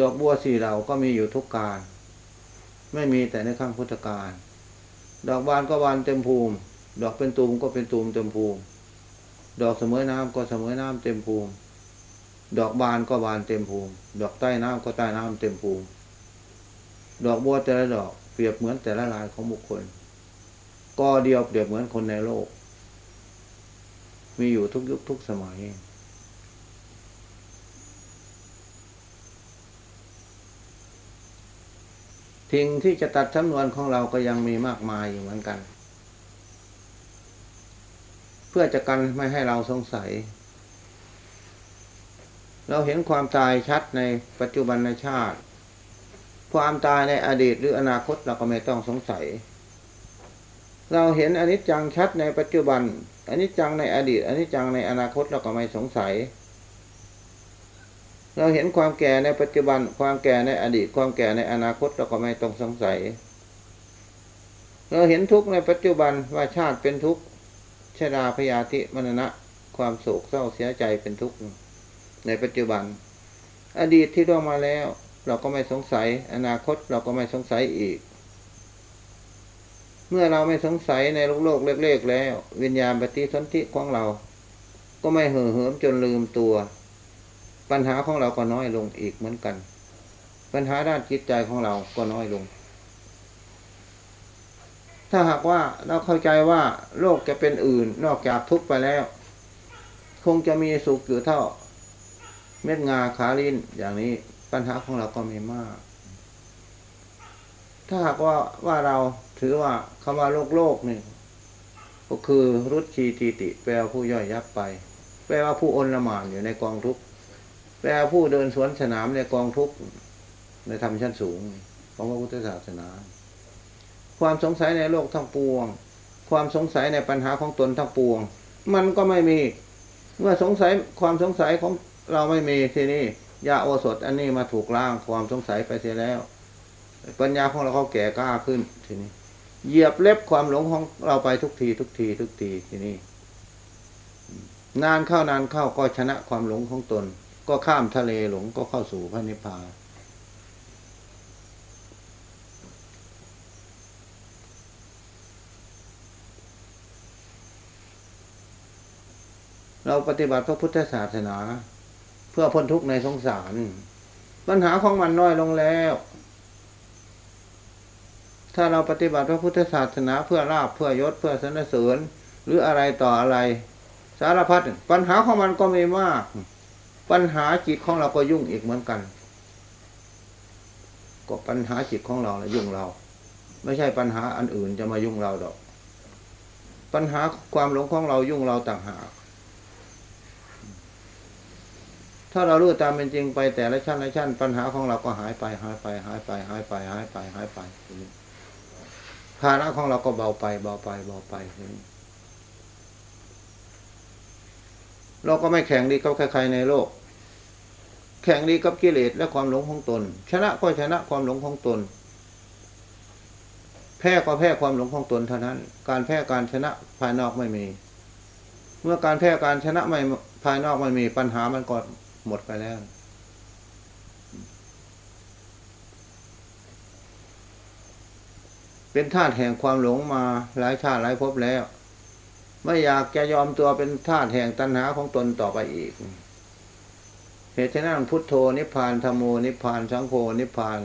ดอกบัวสี่เหล่าก็มีอยู่ทุกการ ไม่มีแต่ในข้างพุทธการ ดอกบานก็บานเต็มภูมิ ดอกเป็นตูมก็เป็นตูมเต็มภูมิ ดอกเสมอน้ำก็เสมอน้ำเต็มภูมิ ดอกบานก็บานเต็มภูมิ ดอกใต้น้ำก็ใต้น้ำเต็มภูมิ ดอกบัวแต่ละดอกเปรียบเหมือนแต่ละลายของบุคคล ก็เดียวเปรียบเหมือนคนในโลก มีอยู่ทุกยุคทุกสมัย ทิ้งที่จะตัดจำนวนของเราก็ยังมีมากมายอยู่เหมือนกัน เพื่อจะกันไม่ให้เราสงสัย เราเห็นความตายชัดในปัจจุบันในชาติ ความตายในอดีตหรืออนาคตเราก็ไม่ต้องสงสัย เราเห็นอนิจจังชัดในปัจจุบันอนิจจังในอดีตอนิจจังในอนาคตเราก็ไม่สงสัย เราเห็นความแก่ในปัจจุบัน ความแก่ในอดีต ความแก่ในอนาคตเราก็ไม่ต้องสงสัย เราเห็นทุกข์ในปัจจุบันว่าชาติเป็นทุกข์ชราพยาธิมรณะ ความโศกเศร้าเสียใจเป็นทุกข์ ในปัจจุบัน อดีตที่ล่วงมาแล้ว เราก็ไม่สงสัย อนาคตเราก็ไม่สงสัยอีก เมื่อเราไม่สงสัยในโลกโลกเล็กๆแล้ว วิญญาณปฏิสนธิของเรา ก็ไม่เห่อเหิมจนลืมตัว ปัญหาของเราก็น้อยลงอีกเหมือนกัน ปัญหาด้านจิตใจของเราก็น้อยลงถ้าหากว่าเราเข้าใจว่าโลกจะเป็นอื่นนอกจากทุกไปแล้ว คงจะมีสุขอยู่เท่า เม็ดงาขาลินอย่างนี้ปัญหาของเราก็ม่มาก ถ้าหากว่าว่าเราถือว่าคำว่าโลกโลกนี่ก็คือรุดชีตีติ แปลผู้ย่อยยับไป แปลว่าผู้อนละหมานอยู่ในกองทุกข์แปลว่าผู้เดินสวนสนามในกองทุกข์ในธรรมชั้นสูงของพระพุทธศาสนา ความสงสัยในโลกทั้งปวง ความสงสัยในปัญหาของตนทั้งปวง มันก็ไม่มี เมื่อสงสัยความสงสัยของ เราไม่มีที่นี้ยาโอสถอันนี้มาถูกล้างความสงสัยไปเสียแล้ว ปัญญาของเราเขาแก่กล้าขึ้นทีนี้ เหยียบเล็บความหลงของเราไปทุกทีทุกทีทุกทีทีนี้ นานเข้านานเข้าก็ชนะความหลงของตน ก็ข้ามทะเลหลงก็เข้าสู่พระนิพพานเราปฏิบัติพระพุทธศาสนา เพื่อพ้นทุกข์ในสงสาร ปัญหาของมันน้อยลงแล้ว ถ้าเราปฏิบัติพระพุทธศาสนาเพื่อลาบเพื่อยศเพื่อสนเสริญหรืออะไรต่ออะไร สารพัดปัญหาของมันก็ไม่มาก ปัญหาจิตของเราก็ยุ่งอีกเหมือนกัน ก็ปัญหาจิตของเราละยุ่งเรา ไม่ใช่ปัญหาอันอื่นจะมายุ่งเราดอก ปัญหาความหลงของเรายุ่งเราต่างหาก ถ้าเรารู้ตามเป็นจริงไปแต่ละชั้นละชั้น ปัญหาของเราก็หายไปหายไปหายไปหายไปหายไปหายไปภาระของเราก็เบาไปเบาไปเบาไปเราก็ไม่แข่งดีกับใครๆในโลก แข่งดีกับกิเลสและความหลงของตน ชนะก็ชนะความหลงของตน แพ้ก็แพ้ความหลงของตนเท่านั้น การแพ้การชนะภายนอกไม่มี เมื่อการแพ้การชนะไม่ภายนอกไม่มีปัญหามันก็ หมดไปแล้ว เป็นธาตุแห่งความหลงมาหลายชาติหลายภพแล้ว ไม่อยากจะยอมตัวเป็นธาตุแห่งตัณหาของตนต่อไปอีกเหตุฉะนั้นพุทโธนิพพานธรรมโมนิพพานสังโฆนิพพาน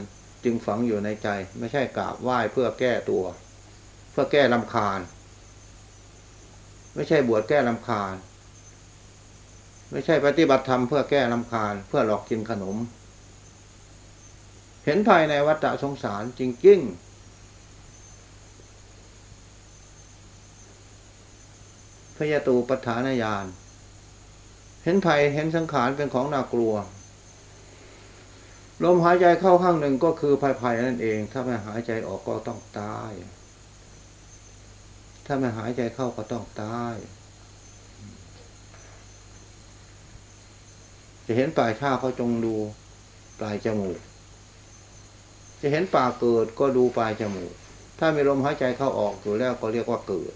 จึงฝังอยู่ในใจ ไม่ใช่กราบไหว้เพื่อแก้ตัว เพื่อแก้ลำคาญ ไม่ใช่บวชแก้ลำคาญ ไม่ใช่ปฏิบัติธรรมเพื่อแก้ลำคาญเพื่อหลอกกินขนม เห็นภายในวัฏสงสารจริง ๆ พยาตูปัฏฐานญาณเห็นภัยเห็นสังขารเป็นของน่ากลัว ลมหายใจเข้าข้างหนึ่งก็คือภัยภัยนั่นเอง ถ้าไม่หายใจออกก็ต้องตาย ถ้าไม่หายใจเข้าก็ต้องตาย จะเห็นปลายชาเขาจงดูปลายจมูก จะเห็นปากเกิดก็ดูปลายจมูก ถ้ามีลมหายใจเข้าออกอยู่แล้วก็เรียกว่าเกิด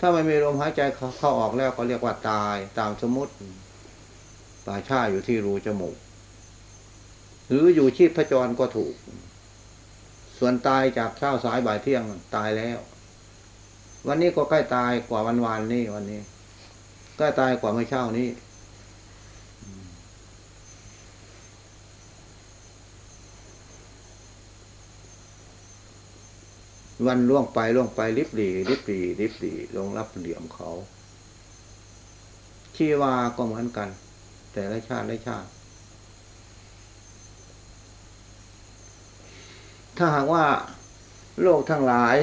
ถ้าไม่มีลมหายใจเข้าออกแล้วก็เรียกว่าตายตามสมมติปลายชาอยู่ที่รูจมูก หรืออยู่ชีพจรก็ถูก ส่วนตายจากเช้าสายบ่ายเที่ยงตายแล้ว วันนี้ก็ใกล้ตายกว่าวันวานนี้วันนี้ใกล้ตายกว่าเมื่อเช้านี้ วันล่วงไปล่วงไปริบหลีริบหลีริบหลีลงรับเหลี่ยมเขา ชีวาก็เหมือนกัน แต่ละชาติละชาติ ถ้าหากว่าโลกทั้งหลาย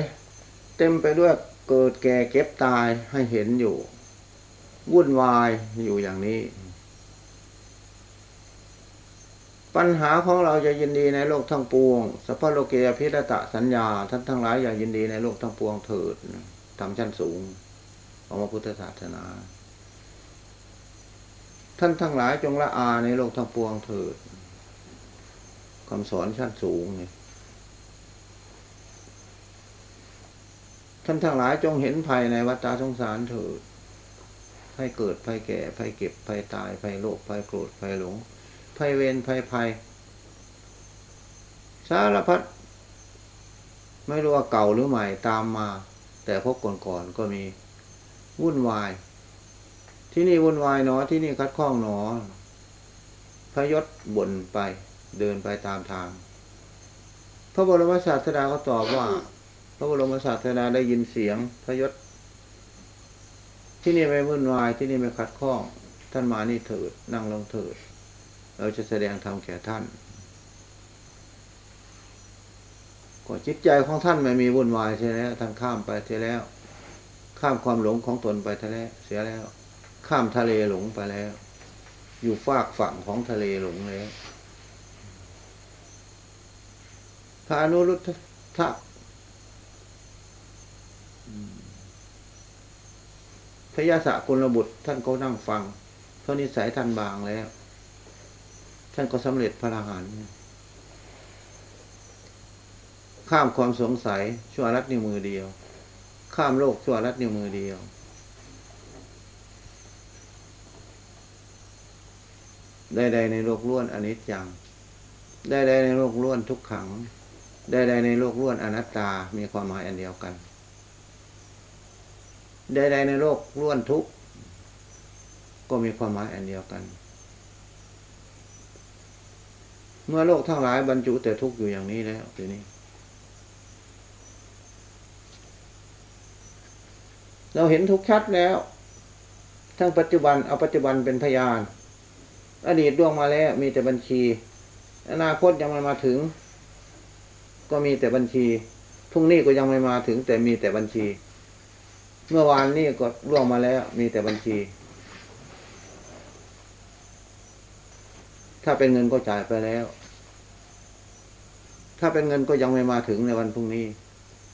เต็มไปด้วยเกิดแก่เก็บตายให้เห็นอยู่ วุ่นวายอยู่อย่างนี้ ปัญหาของเราจะยินดีในโลกทั้งปวงสัพพโลกเกยพิรตะสัญญา ท่านทั้งหลายอย่ายินดีในโลกทั้งปวงเถิดทำชั้นสูงของพระพุทธศาสนา ท่านทั้งหลายจงละอาในโลกทั้งปวงเถิดคำสอนชั้นสูงเนี่ยท่านทั้งหลายจงเห็นภัยในวัฏสงสารเถิดภัยเกิดภัยแก่ภัยเก็บภัยตายภัยโลภภัยโกรธภัยหลง ภัยเวรภัยภัย สารพัดไม่รู้ว่าเก่าหรือใหม่ตามมา แต่พบก่อนๆก็มี วุ่นวาย ที่นี่วุ่นวายหนอที่นี่คัดข้องหนอพยศบ่นไปเดินไปตามทาง พระบรมศาสดาก็ตอบว่า พระบรมศาสดาได้ยินเสียงพยศ ที่นี่ไม่วุ่นวายที่นี่ไม่คัดข้อง ท่านมานี่เถิดนั่งลงเถิด เราจะแสดงธรรมแก่ท่านก็จิตใจของท่านไม่มีวุ่นวายเสียแล้วท่านข้ามไปเสียแล้ว ข้ามความหลงของตนไปเสียแล้วเสียแล้ว ข้ามทะเลหลงไปแล้ว อยู่ฟากฝั่งของทะเลหลงแล้วพระอนุรุทธะพระยาสะกุลบุตรท่านก็นั่งฟังเพราะนิสัยท่านบางแล้ว ท่านก็สำเร็จพระอรหันต์ข้ามความสงสัยชั่วรัดนิ้วมือเดียว ข้ามโลกชั่วรัดนิ้วมือเดียว ใดๆในโลกล้วนอนิจจังใดๆในโลกล้วนทุกขังใดๆในโลกล้วนอนัตตา มีความหมายอันเดียวกันใดๆในโลกล้วนทุกข์ก็มีความหมายอันเดียวกัน เมื่อโลกทั้งหลายบรรจุแต่ทุกข์อยู่อย่างนี้แล้วทีนี้ เราเห็นทุกข์ชัดแล้ว ทั้งปัจจุบันเอาปัจจุบันเป็นพยาน อดีตล่วงมาแล้ว มีแต่บัญชี อนาคตยังไม่มาถึง ก็มีแต่บัญชีพรุ่งนี้ก็ยังไม่มาถึง แต่มีแต่บัญชี เมื่อวานนี้ก็ล่วงมาแล้ว มีแต่บัญชีถ้าเป็นเงินก็จ่ายไปแล้ว ถ้าเป็นเงินก็ยังไม่มาถึงในวันพรุ่งนี้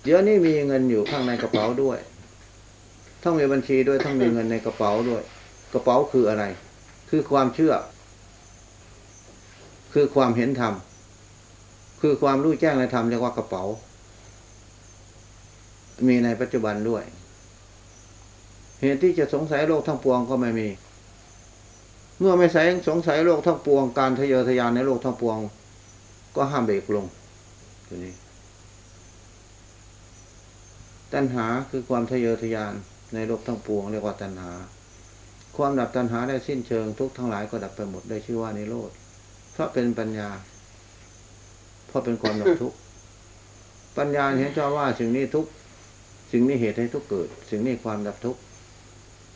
เดี๋ยวนี้มีเงินอยู่ข้างในกระเป๋าด้วยทั้งมีบัญชีด้วยทั้งมีเงินในกระเป๋าด้วย กระเป๋าคืออะไร คือความเชื่อ คือความเห็นธรรมคือความรู้แจ้งในธรรมเรียกว่ากระเป๋า มีในปัจจุบันด้วย เหตุที่จะสงสัยโลกทั้งปวงก็ไม่มี เมื่อไม่ใส่สงสัยโลกทั้งปวง การทะเยอทะยานในโลกทั้งปวง ก็ห้ามเบรกลง ตัวนี้ ตัณหาคือความทะเยอทะยานในโลกทั้งปวงเรียกว่าตัณหา ความดับตัณหาได้สิ้นเชิงทุกทั้งหลายก็ดับไปหมดได้ชื่อว่านิโรธ เพราะเป็นปัญญา เพราะเป็นความดับทุกข์ ปัญญาเห็นชอบว่าสิ่งนี้ทุกสิ่งนี้เหตุให้ทุกเกิด สิ่งนี้ความดับทุกข์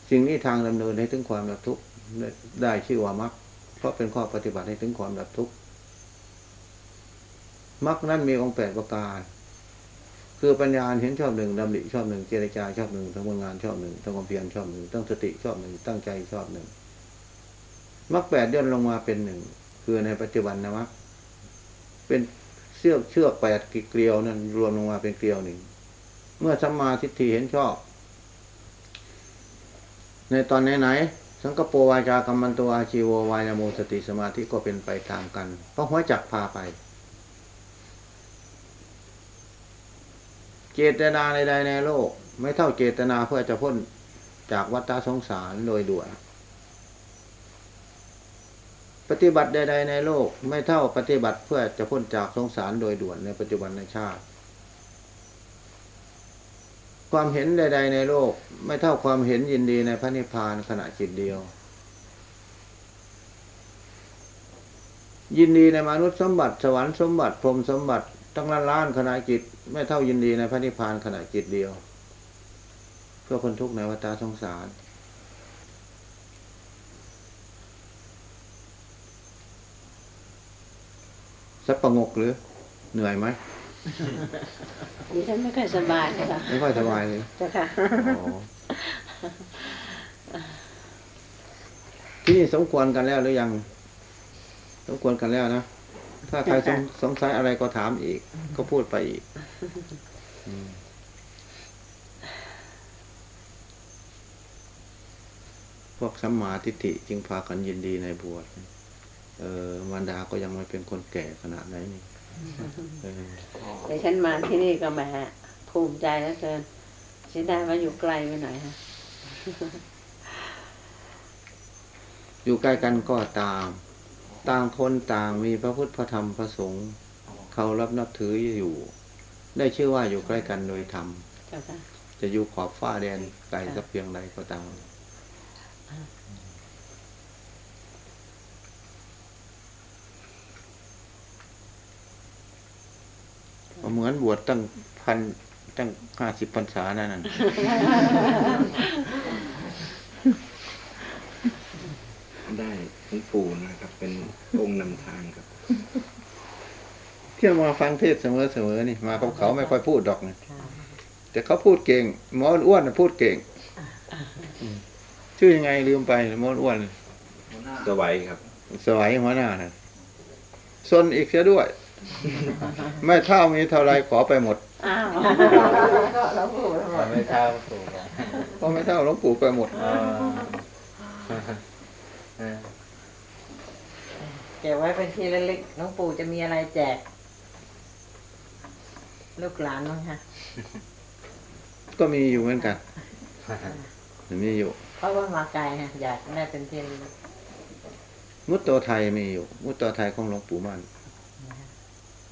สิ่งนี้ทางดำเนินให้ถึงความดับทุกข์ได้ได้ชื่อว่ามรรค เพราะเป็นข้อปฏิบัติให้ถึงความดับทุกข์ มรรคนั้นมีองค์แปดประการ คือปัญญาเห็นชอบหนึ่งดำริชอบหนึ่งเจรจาชอบหนึ่งทำงานชอบหนึ่งทำความเพียรชอบหนึ่งตั้งสติชอบหนึ่งตั้งใจชอบหนึ่งมรรคแปดย่นลงมาเป็นหนึ่งคือในปัจจุบันนะมรรคเป็นเชือกเชือกแปดกิเกลียวนั้นรวมลงมาเป็นเกลียวหนึ่งเมื่อสัมมาทิฏฐิเห็นชอบ ในตอนไหนๆสังกปรวาจากรรมันตัวอาชีววายโมสติสมาธิก็เป็นไปตามกันเพราะหัวจักพาไป เจตนาใดๆในโลก ไม่เท่าเจตนาเพื่อจะพ้นจากวัฏสงสารโดยด่วน ปฏิบัติใด ๆ ในโลก ไม่เท่าปฏิบัติเพื่อจะพ้นจากสงสารโดยด่วนในปัจจุบันในชาติ ความเห็นใด ๆ ในโลก ไม่เท่าความเห็นยินดีในพระนิพพานขณะจิตเดียว ยินดีในมนุษย์สมบัติสวรรค์สมบัติพรหมสมบัติ ตั้งล้านล้านขณะจิต ไม่เท่ายินดีในพระนิพพานขณะจิตเดียว เพื่อคนทุกข์ในวัฏสงสาร สับประงกหรือ เหนื่อยไหมดิฉันไม่ค่อยสบายค่ะไม่ค่อยสบายเลยเจ้าค่ะอ๋อที่นี่สมควรกันแล้วหรือยัง สมควรกันแล้วนะ ถ้าใครสงสงสัยอะไรก็ถามอีก ก็พูดไปอีกอืมพวกสัมมาทิฏฐิจึงพากันยินดีในบวชเออมารดาก็ยังไม่เป็นคนแก่ขนาดไหนนี่เออดิฉันมาที่นี่ก็แหมภูมิใจแล้วเกินเสียดายว่าอยู่ไกลไปหน่อยค่ะอยู่ใกล้กันก็ตาม ต่างคนต่างมีพระพุทธพระธรรมพระสงฆ์เขารับนับถืออยู่ ได้ชื่อว่าอยู่ใกล้กันโดยธรรมเจ้าค่ะจะอยู่ขอบฟ้าแดนไกลสักเพียงใดก็ตามเหมือนบวชตั้งพันตั้งห้าสิบพรรษานั่นน่ะ ได้ หลวงปู่นะครับ เป็นองค์นำทางครับเที่ยวมาฟังเทศเสมอเสมอๆนี่มากับเขาไม่ค่อยพูดดอกนะแต่เขาพูดเก่งหมออ้วนๆน่ะพูดเก่งชื่อยังไงลืมไปมดอ้วนสวัยครับ สวัยหัวหน้านะซนอีกเสียด้วย ไม่เท่ามีเท่าไรขอไปหมดอ้าวเราพูดหมดไม่เท่าถูกอะก็ไม่เท่าหลวงปู่ไปหมด เออเออเก็บไว้เป็นที่ระลึกน้องปู่จะมีอะไรแจก ลูกหลานมั้งคะก็มีอยู่เหมือนกันมีอยู่เพราะว่ามาไกลฮะอยากได้เป็นที่ระลึกมุตโตไทยมีอยู่ มุตโตไทยของหลวงปู่มั่น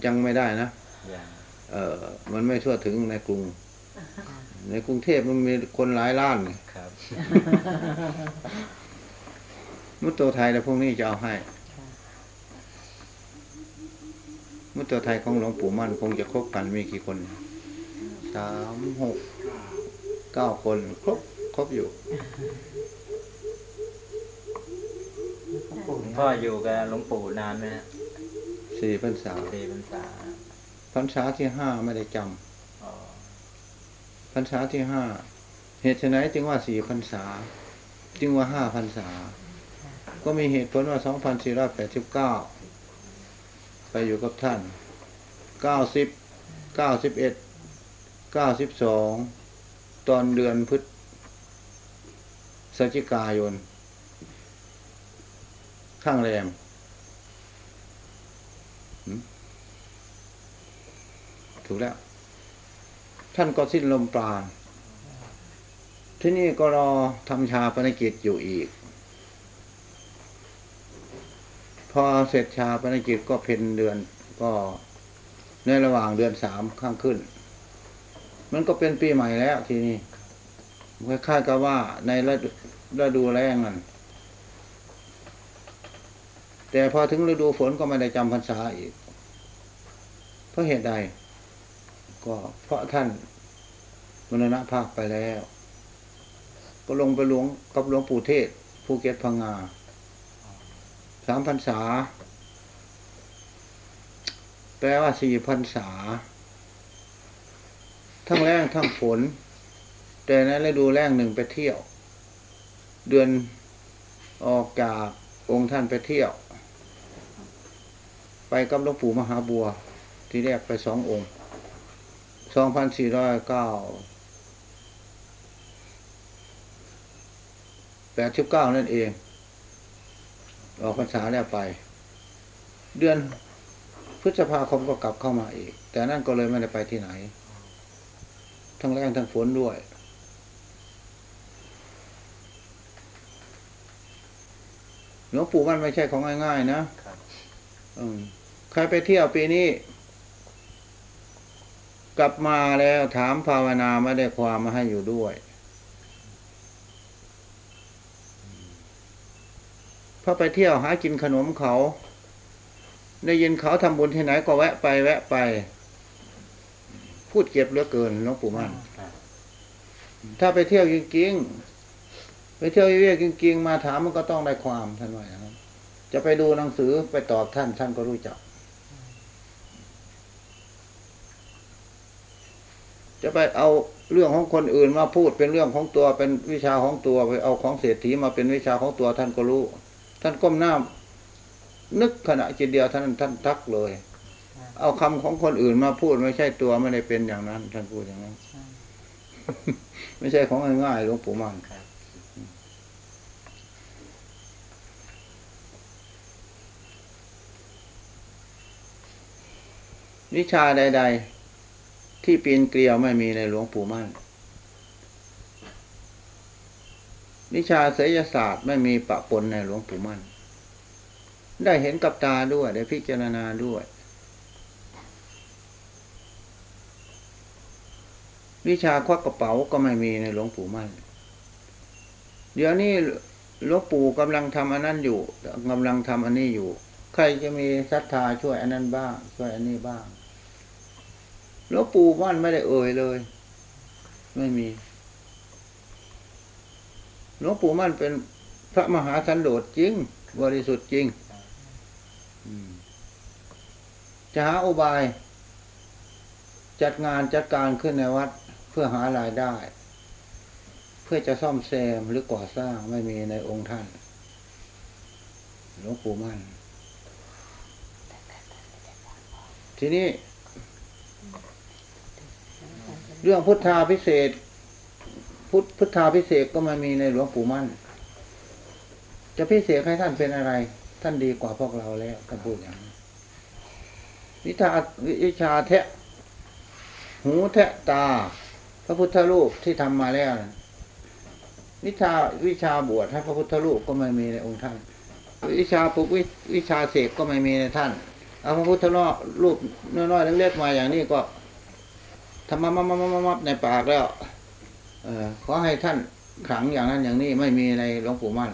ยังไม่ได้นะอย่างเออมันไม่ทั่วถึงในกรุง ในกรุงเทพมันมีคนหลายล้านไงครับ มุตโตไทยแล้วพวกนี้จะเอาให้ มุตโตไทยของหลวงปู่มั่นคงจะครบกันมีกี่คนสามหกเก้าคนครบครบอยู่หลวงพ่ออยู่กับหลวงปู่นานไหมฮะสี่พรรษาสี่พรรษาพรรษาที่ห้าไม่ได้จำอ๋อพรรษาที่ห้าเหตุไฉนจึงว่าสี่พรรษา จึงว่าห้าพรรษา ก็มีเหตุผลว่าสองพันสี่ร้อยแปดสิบเก้า ไปอยู่กับท่านเก้าสิบเก้าสิบเอ็ดเก้าสิบสองตอนเดือนพฤศจิกายน ข้างแรมถูกแล้ว ท่านก็สิ้นลมปราณที่นี่ก็รอทำชาปนกิจอยู่อีก พอเสร็จชาปนกิจก็เพ็นเดือนก็ในระหว่างเดือนสามข้างขึ้น มันก็เป็นปีใหม่แล้วทีนี้คล้ายๆกับว่าในฤดูฤดูแล้งนั่นแต่พอถึงฤดูฝนก็ไม่ได้จำพรรษาอีก เพราะเหตุใด ก็เพราะท่านมรณภาพไปแล้ว ก็ลงไปหลวงกับหลวงปู่เทศภูเก็ตพังงา สามพรรษา แปลว่าสี่พรรษา ทั้งแรงทั้งฝน แต่ในฤดูแรงหนึ่งไปเที่ยว เดือนออกจากองค์ท่านไปเที่ยว ไปกับหลวงปู่มหาบัว ที่แรกไปสององค์สองพันสี่ร้อยเก้าแปดสิบเก้านั่นเอง ออกพรรษาแล้วไป เดือนพฤษภาคมก็กลับเข้ามาอีก แต่นั่นก็เลยไม่ได้ไปที่ไหน ทั้งแรงทั้งฝนด้วย หลวงปู่มันไม่ใช่ของง่ายๆนะครับอืมใครไปเที่ยวปีนี้ กลับมาแล้วถามภาวนาไม่ได้ความมาให้อยู่ด้วย พอไปเที่ยวหากินขนมเขา ได้ยินเขาทำบุญที่ไหนก็แวะไปแวะไป พูดเก็บเหลือเกินหลวงปู่มั่นถ้าไปเที่ยวจริงๆไปเที่ยวเรียกจริงๆมาถามมันก็ต้องได้ความท่านว่าอย่างนั้นจะไปดูหนังสือไปตอบท่านท่านก็รู้จัก จะไปเอาเรื่องของคนอื่นมาพูดเป็นเรื่องของตัวเป็นวิชาของตัวไปเอาของเศรษฐีมาเป็นวิชาของตัวท่านก็รู้ ท่านก้มหน้า นึกขณะจิตเดียวท่านท่านทักเลย เอาคำของคนอื่นมาพูดไม่ใช่ตัวไม่ได้เป็นอย่างนั้น ท่านพูดอย่างนั้น ไม่ใช่ของง่ายๆหลวงปู่มันครับวิชาใด ๆ ที่ปีนเกลียวไม่มีในหลวงปู่มั่น วิชาศิลศาสตร์ไม่มีปะปนในหลวงปู่มั่น ได้เห็นกับตาด้วยได้พิจารณาด้วย วิชาควักกระเป๋าก็ไม่มีในหลวงปู่มั่น เดี๋ยวนี้หลวงปู่กำลังทำอันนั้นอยู่กำลังทำอันนี้อยู่ ใครจะมีศรัทธาช่วยอันนั้นบ้าง ช่วยอันนี้บ้างหลวงปู่มั่นไม่ได้เอ่ยเลย ไม่มี หลวงปู่มั่นเป็นพระมหาสันโดษจริง บริสุทธิ์จริงจะหาอุบาย จัดงานจัดการขึ้นในวัด เพื่อหารายได้ เพื่อจะซ่อมแซมหรือก่อสร้างไม่มีในองค์ท่านหลวงปู่มั่น ทีนี้ เรื่องพุทธาพิเศษ พุทธพุทธาพิเศษกก็มามีในหลวงปู่มั่น จะพิเศษให้ท่านเป็นอะไร ท่านดีกว่าพวกเราแล้วท่านพูดอย่างนี้วิชาวิชาแทะ หูแทะตา พระพุทธรูปที่ทำมาแล้ววิชาวิชาบวชให้พระพุทธรูปก็ไม่มีในองค์ท่าน วิชาปุกวิวิชาเสกก็ไม่มีในท่านเอาพระพุทธรูปน้อยๆเล็กๆมาอย่างนี้ก็ทำมามามามามาในปากแล้ว เออขอให้ท่านขลังอย่างนั้นอย่างนี้ไม่มีในหลวงปู่มั่น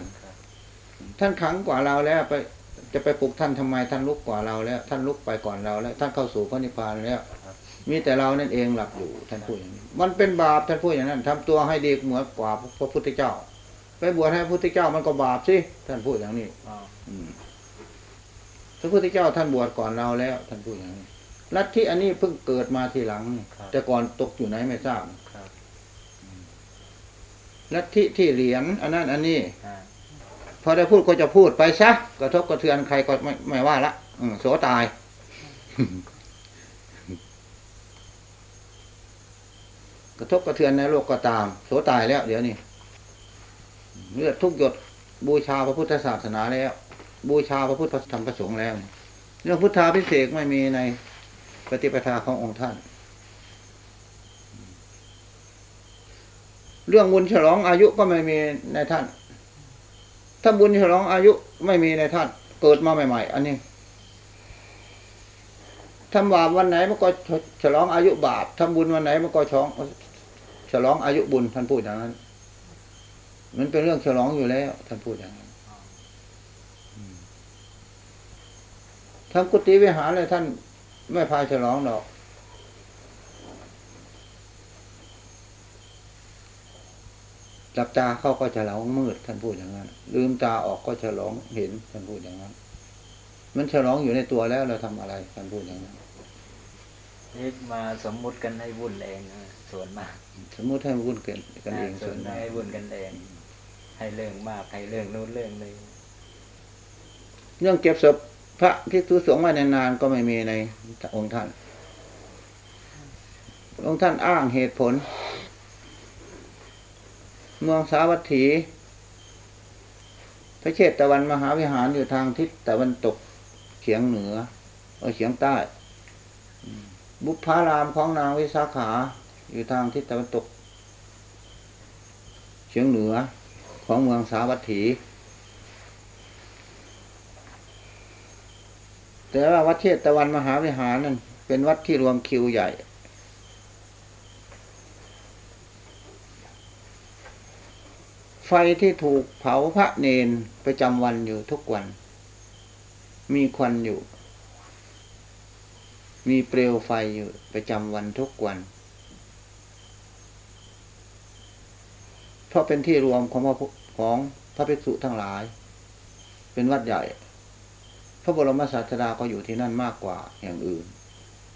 ท่านขลังกว่าเราแล้วไปจะไปปลุกท่านทำไมท่านลุกกว่าเราแล้ว ท่านลุกไปก่อนเราแล้ว ท่านเข้าสู่พระนิพพานแล้ว มีแต่เรานั่นเองหลับอยู่ท่านพูดอย่างนี้มันเป็นบาปท่านพูดอย่างนั้นทำตัวให้ดีเหมือนกว่าพระพุทธเจ้า ไปบวชให้พระพุทธเจ้ามันก็บาปสิท่านพูดอย่างนี้อ๋ออืมพระพุทธเจ้าท่านบวชก่อนเราแล้ว ท่านพูดอย่างนี้ลัทธิอันนี้เพิ่งเกิดมาทีหลังนี่แต่ก่อนตกอยู่ไหนไม่ทราบครับ ลัทธิที่เหรียญอันนั้นอันนี้อ่าพอได้พูดก็จะพูดไปซะกระทบกระเทือนใครก็ไม่ไม่ว่าละอืมโสตาย กระทบกระเทือนในโลกก็ตาม โสตายแล้ว เดี๋ยวนี้เลือดทุกหยดบูชาพระพุทธศาสนาแล้ว บูชาพระพุทธธรรมประสงค์แล้ว เรื่องพุทธาพิเศษกไม่มีในปฏิปทาขององค์ท่าน เรื่องบุญฉลองอายุก็ไม่มีในท่าน ถ้าบุญฉลองอายุไม่มีในท่าน เกิดมาใหม่ ๆ อันนี้ทำบาปวันไหนมันก็ฉลองอายุบาปทำบุญวันไหนมันก็ฉลองฉลองอายุบุญท่านพูดอย่างนั้น มันเป็นเรื่องฉลองอยู่แล้ว ท่านพูดอย่างนั้นทำกุฏิวิหารเลยท่านไม่พาฉลองหรอก หลับตาเข้าก็ฉลองมืดท่านพูดอย่างนั้น ลืมตาออกก็ฉลองเห็นท่านพูดอย่างนั้น มันฉลองอยู่ในตัวแล้วเราทำอะไรท่านพูดอย่างนั้นนี่มาสมมุติกันให้วุ่นเองนะส่วนมาก สมมุติให้วุ่นเกินกันเองส่ส่ววนนมากมากให้วุ่นกันเองให้เรื่องมากให้เรื่องนู้นเรื่องนี้เรื่องเก็บศพพระที่ทุสงฆ์มานานๆก็ไม่มีในองค์ท่าน องค์ท่านอ้างเหตุผล เมืองสาวัตถี พระเชตวันมหาวิหารอยู่ทางทิศตะวันตกเฉียงเหนือเออเฉียงใต้ บุพพารามของนางวิสาขา อยู่ทางทิศตะวันตก เฉียงเหนือของเมืองสาวัตถี แต่ว่าวัดเทศตะวันมหาวิหารนั่นเป็นวัดที่รวมคิวใหญ่ ไฟที่ถูกเผาพระเนนประจำวันอยู่ทุกวัน มีควันอยู่ มีเปลวไฟอยู่ประจำวันทุกวัน เพราะเป็นที่รวมของพระของพระภิกษุทั้งหลาย เป็นวัดใหญ่ พระบรมศาสดาก็อยู่ที่นั่นมากกว่าอย่างอื่น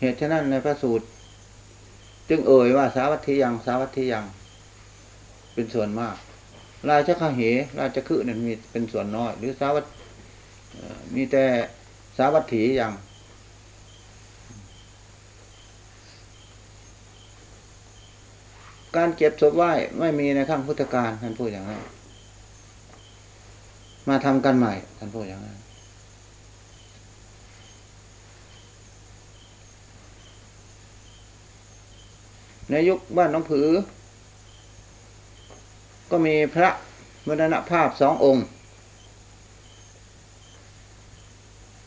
เหตุฉะนั้นในพระสูตร จึงเอ่ยว่าสาวัตถียังสาวัตถียัง เป็นส่วนมาก ราชคเห ราชคฤห์นั้นมีเป็นส่วนน้อย หรือสาวัตมีแต่สาวัตถีอยังการเก็บศพไหว้ไม่มีในขั้งพุทธการท่านพูดอย่างนั้น มาทำกันใหม่ท่านพูดอย่างนั้น ในยุคบ้านน้องผือ ก็มีพระมรณภาพสององค์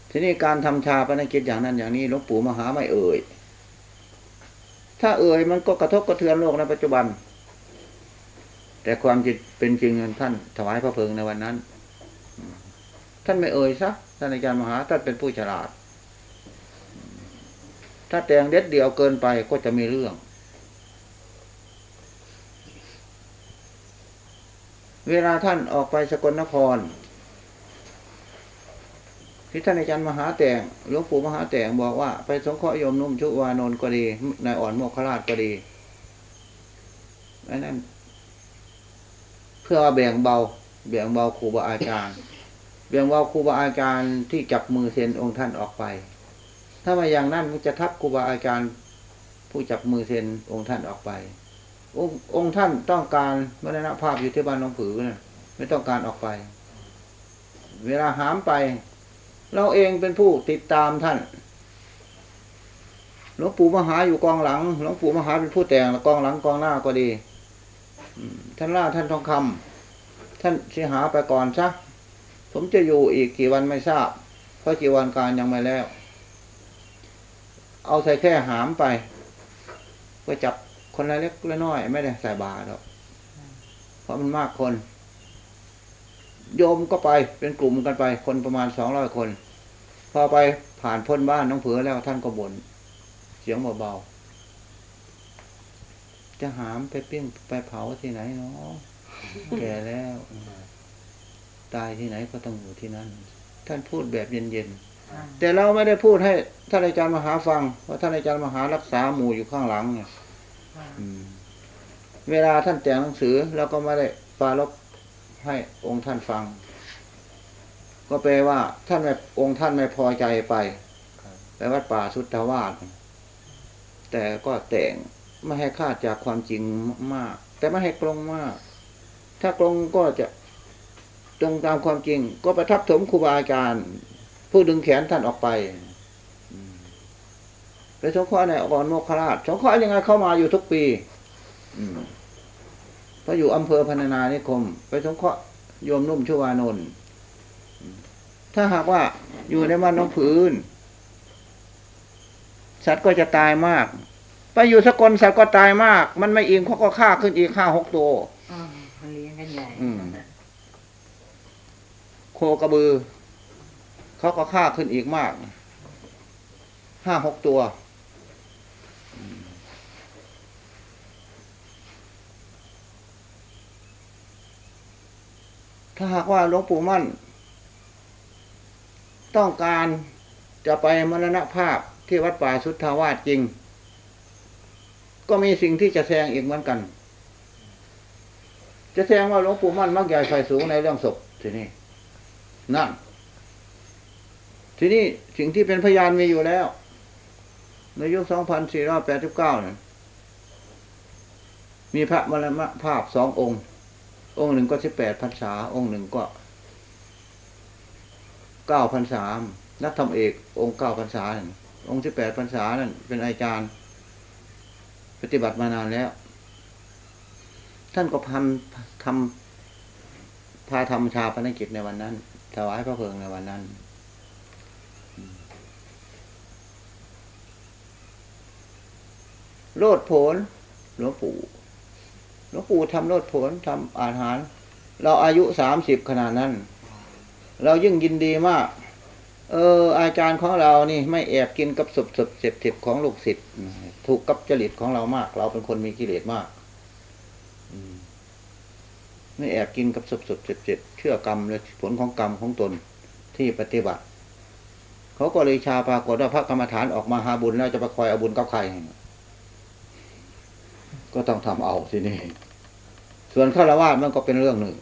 ทีนี้การทำชาปนกิจอย่างนั้นอย่างนี้หลวงปู่มหาไม่เอ่ย ถ้าเอ่ยมันก็กระทบกระเทือนโลกในปัจจุบัน แต่ความจริงเป็นจริงท่านถวายพระเพลิงในวันนั้น ท่านไม่เอ่ยซะท่านอาจารย์มหาท่านเป็นผู้ฉลาด ถ้าแต่งเด็ดเดียวเกินไปก็จะมีเรื่อง เวลาท่านออกไปสกลนครที่ท่านอาจารย์มหาแต่งหลวงปู่มหาแต่งบอกว่าไปสงเคราะห์โยมนุ่มชุวานนท์ก็ดีนายอ่อนโมคคราชก็ดีอันนั้นเพื่อว่าแบ่งเบาแบ่งเบาครูบาอาจารย์แบ่งเบาครูบาอาจารย์ที่จับมือเซ็นองค์ท่านออกไป ถ้ามาอย่างนั้นมันจะทับครูบาอาจารย์ ผู้จับมือเซ็นองค์ท่านออกไป องค์งท่านต้องการมรณภาพอยู่ที่บ้านหลวงผือนะไม่ต้องการออกไป เวลาหามไป เราเองเป็นผู้ติดตามท่านหลวงปู่มหาอยู่กองหลังหลวงปู่มหาเป็นผู้แต่งกองหลังกองหน้าก็ดีท่านล่าท่านทองคำท่านเสียหาไปก่อนซะผมจะอยู่อีกกี่วันไม่ทราบ เพราะจีวันการยังไม่แล้ว เอาใส่แค่หามไป ก็จับ คนละเล็กละน้อย ไม่ได้ใส่บาตรหรอกเพราะมันมากคน โยมก็ไปเป็นกลุ่มกันไป คนประมาณสองร้อยคน พอไปผ่านพ้นบ้านน้องเผือแล้วท่านก็บ่นเสียงเบาๆจะหามไปปิ้งไปเผาที่ไหนเนาะแก่แล้ว ตายที่ไหนก็ต้องอยู่ที่นั่น ท่านพูดแบบเย็นๆแต่เราไม่ได้พูดให้ท่านอาจารย์มหาฟังเพราะท่านอาจารย์มหารักษาหมู่อยู่ข้างหลังเนี่ย เวลาท่านแต่งหนังสือเราก็ไม่ได้ปารบให้องค์ท่านฟัง ก็แปลว่าท่านไม่องค์ท่านไม่พอใจไปไปวัดป่าสุทธวาสแต่ก็แต่งไม่ให้คาดจากความจริงมาก แต่ไม่ให้กลงมาก ถ้ากลงก็จะตรงตามความจริง ก็ประทับถมครูบาอาจารย์ ผู้ดึงแขนท่านออกไป ไปสงเคราะห์ในอ่อนโมคคราชสงเคราะห์ยังไงเข้ามาอยู่ทุกปีอืมเพราะอยู่อำเภอพรรณนานิคม ไปสงเคราะห์โยมนุ่มชวานนท์อืมถ้าหากว่าอยู่ในบ้านน้องผืนสัตว์ก็จะตายมาก ไปอยู่สกลสัตว์ก็ตายมาก มันไม่อิ่มเขาก็ฆ่าขึ้นอีกห้าหกตัวอ๋อมันเลี้ยงกันใหญ่อืมโคกระบือ เขาก็ฆ่าขึ้นอีกมากห้าหกตัว ถ้าหากว่าหลวงปู่มั่น ต้องการจะไปมรณภาพที่วัดป่าสุทธาวาสจริง ก็มีสิ่งที่จะแซงอีกเหมือนกัน จะแสดงว่าหลวงปู่มั่นมักใหญ่ไฟสูงในเรื่องศพทีนี้นั่นทีนี้สิ่งที่เป็นพยานมีอยู่แล้ว ในยุคสองพันสี่รอแปดสิบเก้านั้นมีพระมรณภาพสององค์ องค์หนึ่งก็สิบแปดพรรษา องค์หนึ่งก็เก้าพรรษา นักธรรมเอกองค์เก้าพรรษานั่นองค์สิบแปดพรรษานั่นเป็นอาจารย์ ปฏิบัติมานานแล้ว ท่านก็พันทำพาทำชาปนกิจในวันนั้น ถวายพระเพลิงในวันนั้นโลดโผนหลวงปู่ หลวงปู่ทำโลดผนทำอาหาร เราอายุสามสิบขนาดนั้น เรายิ่งยินดีมาก เออ อาจารย์ของเรานี่ ไม่แอบกินกับสุบสุบเสพเสพของลูกศิษย์ถูกกับจริตของเรามาก เราเป็นคนมีกิเลสมากไม่แอบกินกับสุบสุบเสพเสพเชื่อกรรมและผลของกรรมของตนที่ปฏิบัติ เขาก็เลยชาปรากฏว่าพระกรรมฐานออกมาหาบุญแล้วจะไปคอยเอาบุญกับใคร ก็ต้องทำเอาทีนี้ส่วนฆราวาสมันก็เป็นเรื่องหนึ่ง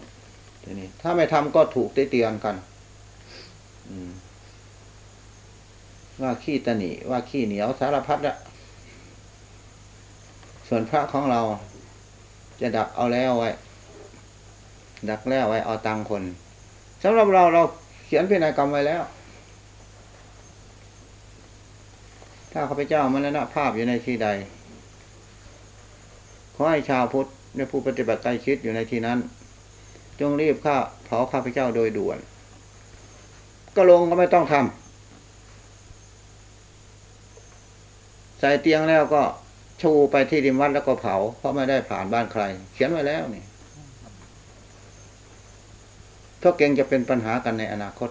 ทีนี้ ถ้าไม่ทำก็ถูกติเตียนกัน อืม ว่าขี้ตะหนีว่าขี้เหนียวสารพัดอะส่วนพระของเราจะดักเอาแล้วไว้ ดักแล้วไว้เอาตังค์คนสำหรับเราเราเขียนพินัยกรรมไว้แล้ว ถ้าข้าพเจ้ามรณภาพอยู่ในที่ใด ขอให้ชาวพุทธและผู้ปฏิบัติใกล้ชิดอยู่ในที่นั้น จงรีบข้าเผาข้าพเจ้าโดยด่วน ก็ลงก็ไม่ต้องทำใส่เตียงแล้วก็ชูไปที่ริมวัดแล้วก็เผา เพราะไม่ได้ผ่านบ้านใคร เขียนไว้แล้วนี่เพราะเก่งจะเป็นปัญหากันในอนาคต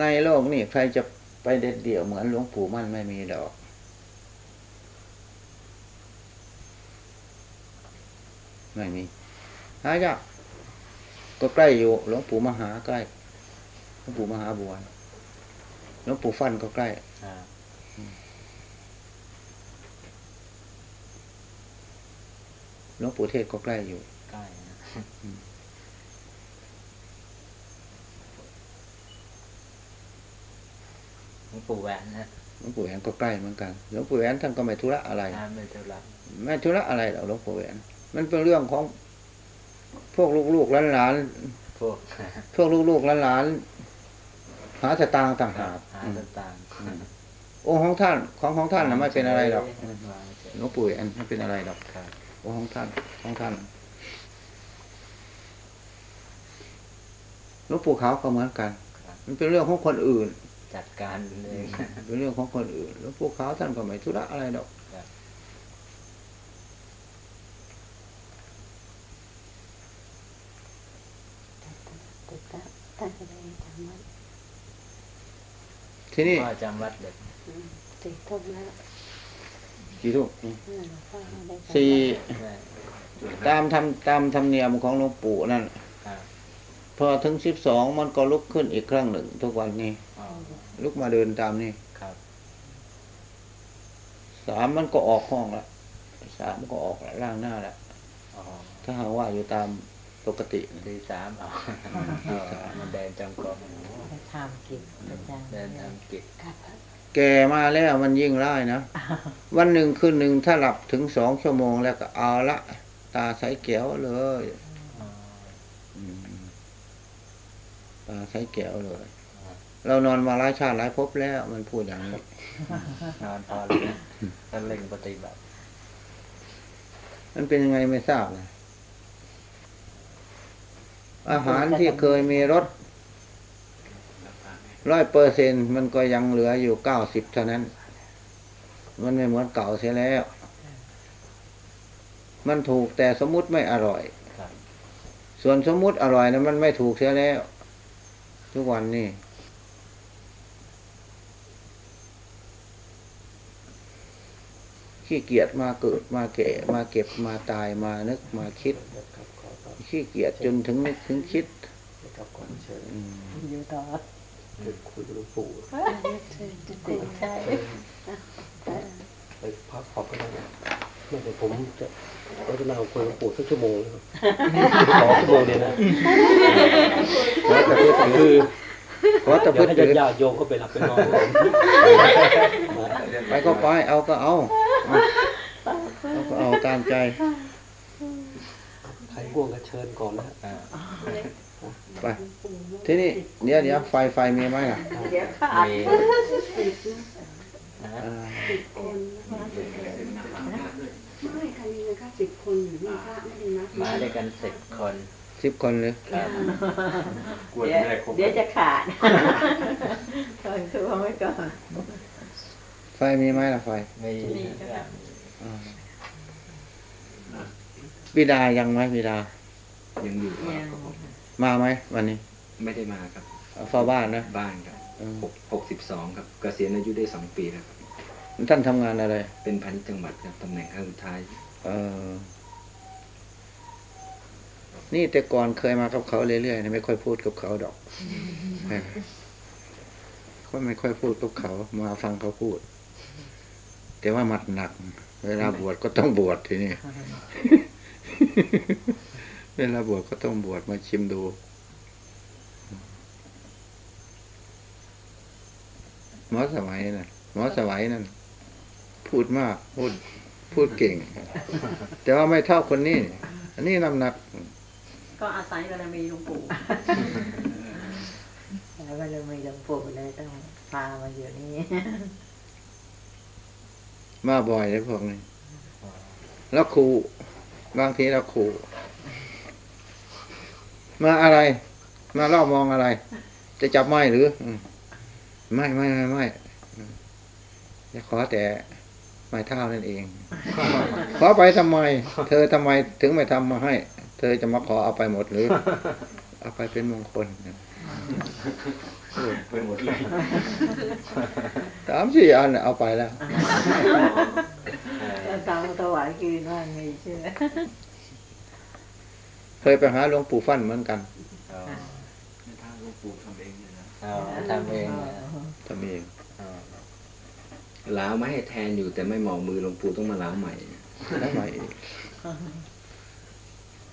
ในโลกนี่ใครจะไปเด็ดเดี่ยวเหมือนหลวงปู่มั่นไม่มีดอก ไม่มีหายากก็ใกล้อยู่หลวงปู่มหาใกล้หลวงปู่มหาบัวหลวงปู่ฟันก็ใกล้หลวงปู่เทศก็ใกล้อยู่ใกล้ งปู่แหวนนะหลวงปู่แหวนก็ใกล้เหมือนกันหลวงปู่แหวนท่านก็ไม่ธุระอะไรน้ำไม่เท่าไหรไม่ธุระอะไรหรอกหลวงปู่แหวน มันเป็นเรื่องของ พวกลูกๆหลานพวกๆพวกลูกๆหลานๆหาสตางค์ต่างหากหาอืมสตางค์องค์ของท่านของของท่านนะไม่เป็นอะไรหรอกวางเฉยหลวงปู่แหวนไม่เป็นอะไรหรอกครับองค์ของท่านของท่านหลวงปู่ขาวก็เหมือนกันครับมันเป็นเรื่องของคนอื่น จัดการเองเป็นเรื่องของคนอื่นหลวงปู่ขาวท่านก็ไม่ธุระอะไรหรอกครับติดตามตั้งใจทำวัดที่นี่พ่อจำวัดเด็กอืมสี่ทุ่มแล้วกี่ทุ่มอืมหลวงพ่อได้จำวัดสี่ได้ตามทำตามธรรมเนียมของหลวงปู่นั่นครับพอถึงสิบสองมันก็ลุกขึ้นอีกครั้งหนึ่งทุกวันนี้อ๋อ ลุกมาเดินตามนี่ครับสามมันก็ออกห้องละสามมันก็ออกละล่างหน้าละอ๋อถ้าหากว่าอยู่ตามปกตินะตีสามเอาเอามันเดินจำกรมไปทำกิจประจำเดินทำกิจแก่มาแล้วมันยิ่งร้ายนะวันหนึ่งคืนหนึ่งถ้าหลับถึงสองชั่วโมงแล้วก็เอาละ ตาใสแก้วเลยอ๋ออืมตาใสแก้วเลย เรานอนมาหลายชาติหลายภพแล้ว มันพูดอย่างนี้นอนพอเลยนะถ้าเล่งปฏิบัติ มันเป็นยังไงไม่ทราบนะอาหารที่เคยมีรสร้อยเปอร์เซ็นมันก็ยังเหลืออยู่เก้าสิบเท่านั้น มันไม่เหมือนเก่าเสียแล้ว มันถูกแต่สมมุติไม่อร่อยครับส่วนสมมุติอร่อยนะมันไม่ถูกเสียแล้ว ทุกวันนี้ ขี้เกียจมาเกิดมาแก่มาเก็บมาตายมานึกมาคิด ขี้เกียจจนถึงนึกถึงคิดอืมอยู่ต่อคุยกับหลวงปู่ติดใจไปพักผ่อนก็ได้นะไม่แต่ผมจะเราจะนั่งคุยกับหลวงปู่สักชั่วโมงนะครับสองชั่วโมงเนี่ยนะขอแต่พูดคือขอแต่เดี๋พูยวดให้ถึงญาติโยมก็ไปหลับไปนอนผมไปก็ไปเอาก็เอา เอาเอาก็เอาตามใจใครง่วงก็เชิญก่อนนะฮะอ่าไป ที่นี่เดี๋ยวเดี๋ยวไฟไฟมีไหมล่ะเดี๋ยวขาดมีนะอ่าไม่ค่ะมีเงินค่าสิบคนอยู่นี่พระไม่ได้นับมาด้วยกันสิบคนสิบคนเลยครับเดี๋ยวเดี๋ยวจะขาดก่อนคือว่าไม่ก่อน ไฟมีไหมล่ะไฟมีมีครับอ่าบิดายังไหมบิดา ยังอยู่คยัรังบผมมาไหมวันนี้ไม่ได้มาครับเอาเฝ้าบ้านนะบ้านครับอืมหกหกสิบสองครับเกษียณอายุได้สองปีแล้วครับท่านทำงานอะไร เป็นพาณิชย์จังหวัดครับตำแหน่งขั้นสุดท้ายเออ นี่แต่ก่อนเคยมากับเขาเรื่อยๆนะไม่ค่อยพูดกับเขาดอกเออก็ไม่ค่อยพูดกับเขา มาฟังเขาพูด แต่ว่าหมัดหนัก เวลาบวชก็ต้องบวชทีนี้เวลาบวชก็ต้องบวชมาชิมดูหมอสมัยน่ะหมอสมัยนั่นพูดมาก พูด พูดเก่ง แต่ว่าไม่เท่าคนนี้อันนี้น้ำหนัก ก็อาศัยบารมีหลวงปู่แล้วบารมีหลวงปู่เลยต้องพามาอยู่นี่ มาบ่อยเลยพวกนี้แล้วครูบางทีเราครูมาอะไร มาล่อบมองอะไร จะจับไม้หรือไม่ไม่ไม่ไม่จะขอแต่ไม้เท้านั่นเอง ขอไปทำไม เธอทำไมถึงไม่ทำมาให้ เธอจะมาขอเอาไปหมดหรือ เอาไปเป็นมงคล เป็นหมดเลยสามสี่อันน่ะเอาไปแล้วแล้วตามถวายคืนว่ามีใช่ไหมเคยไปหาหลวงปู่ฟั่นเหมือนกันอ๋อถ้าหลวงปู่ทำเองเลยนะเอาทำเองเลยทำเองอ๋อล้าวมาให้แทนอยู่แต่ไม่เหมาะมือหลวงปู่ต้องมาล้าวใหม่แล้วใหม่อีก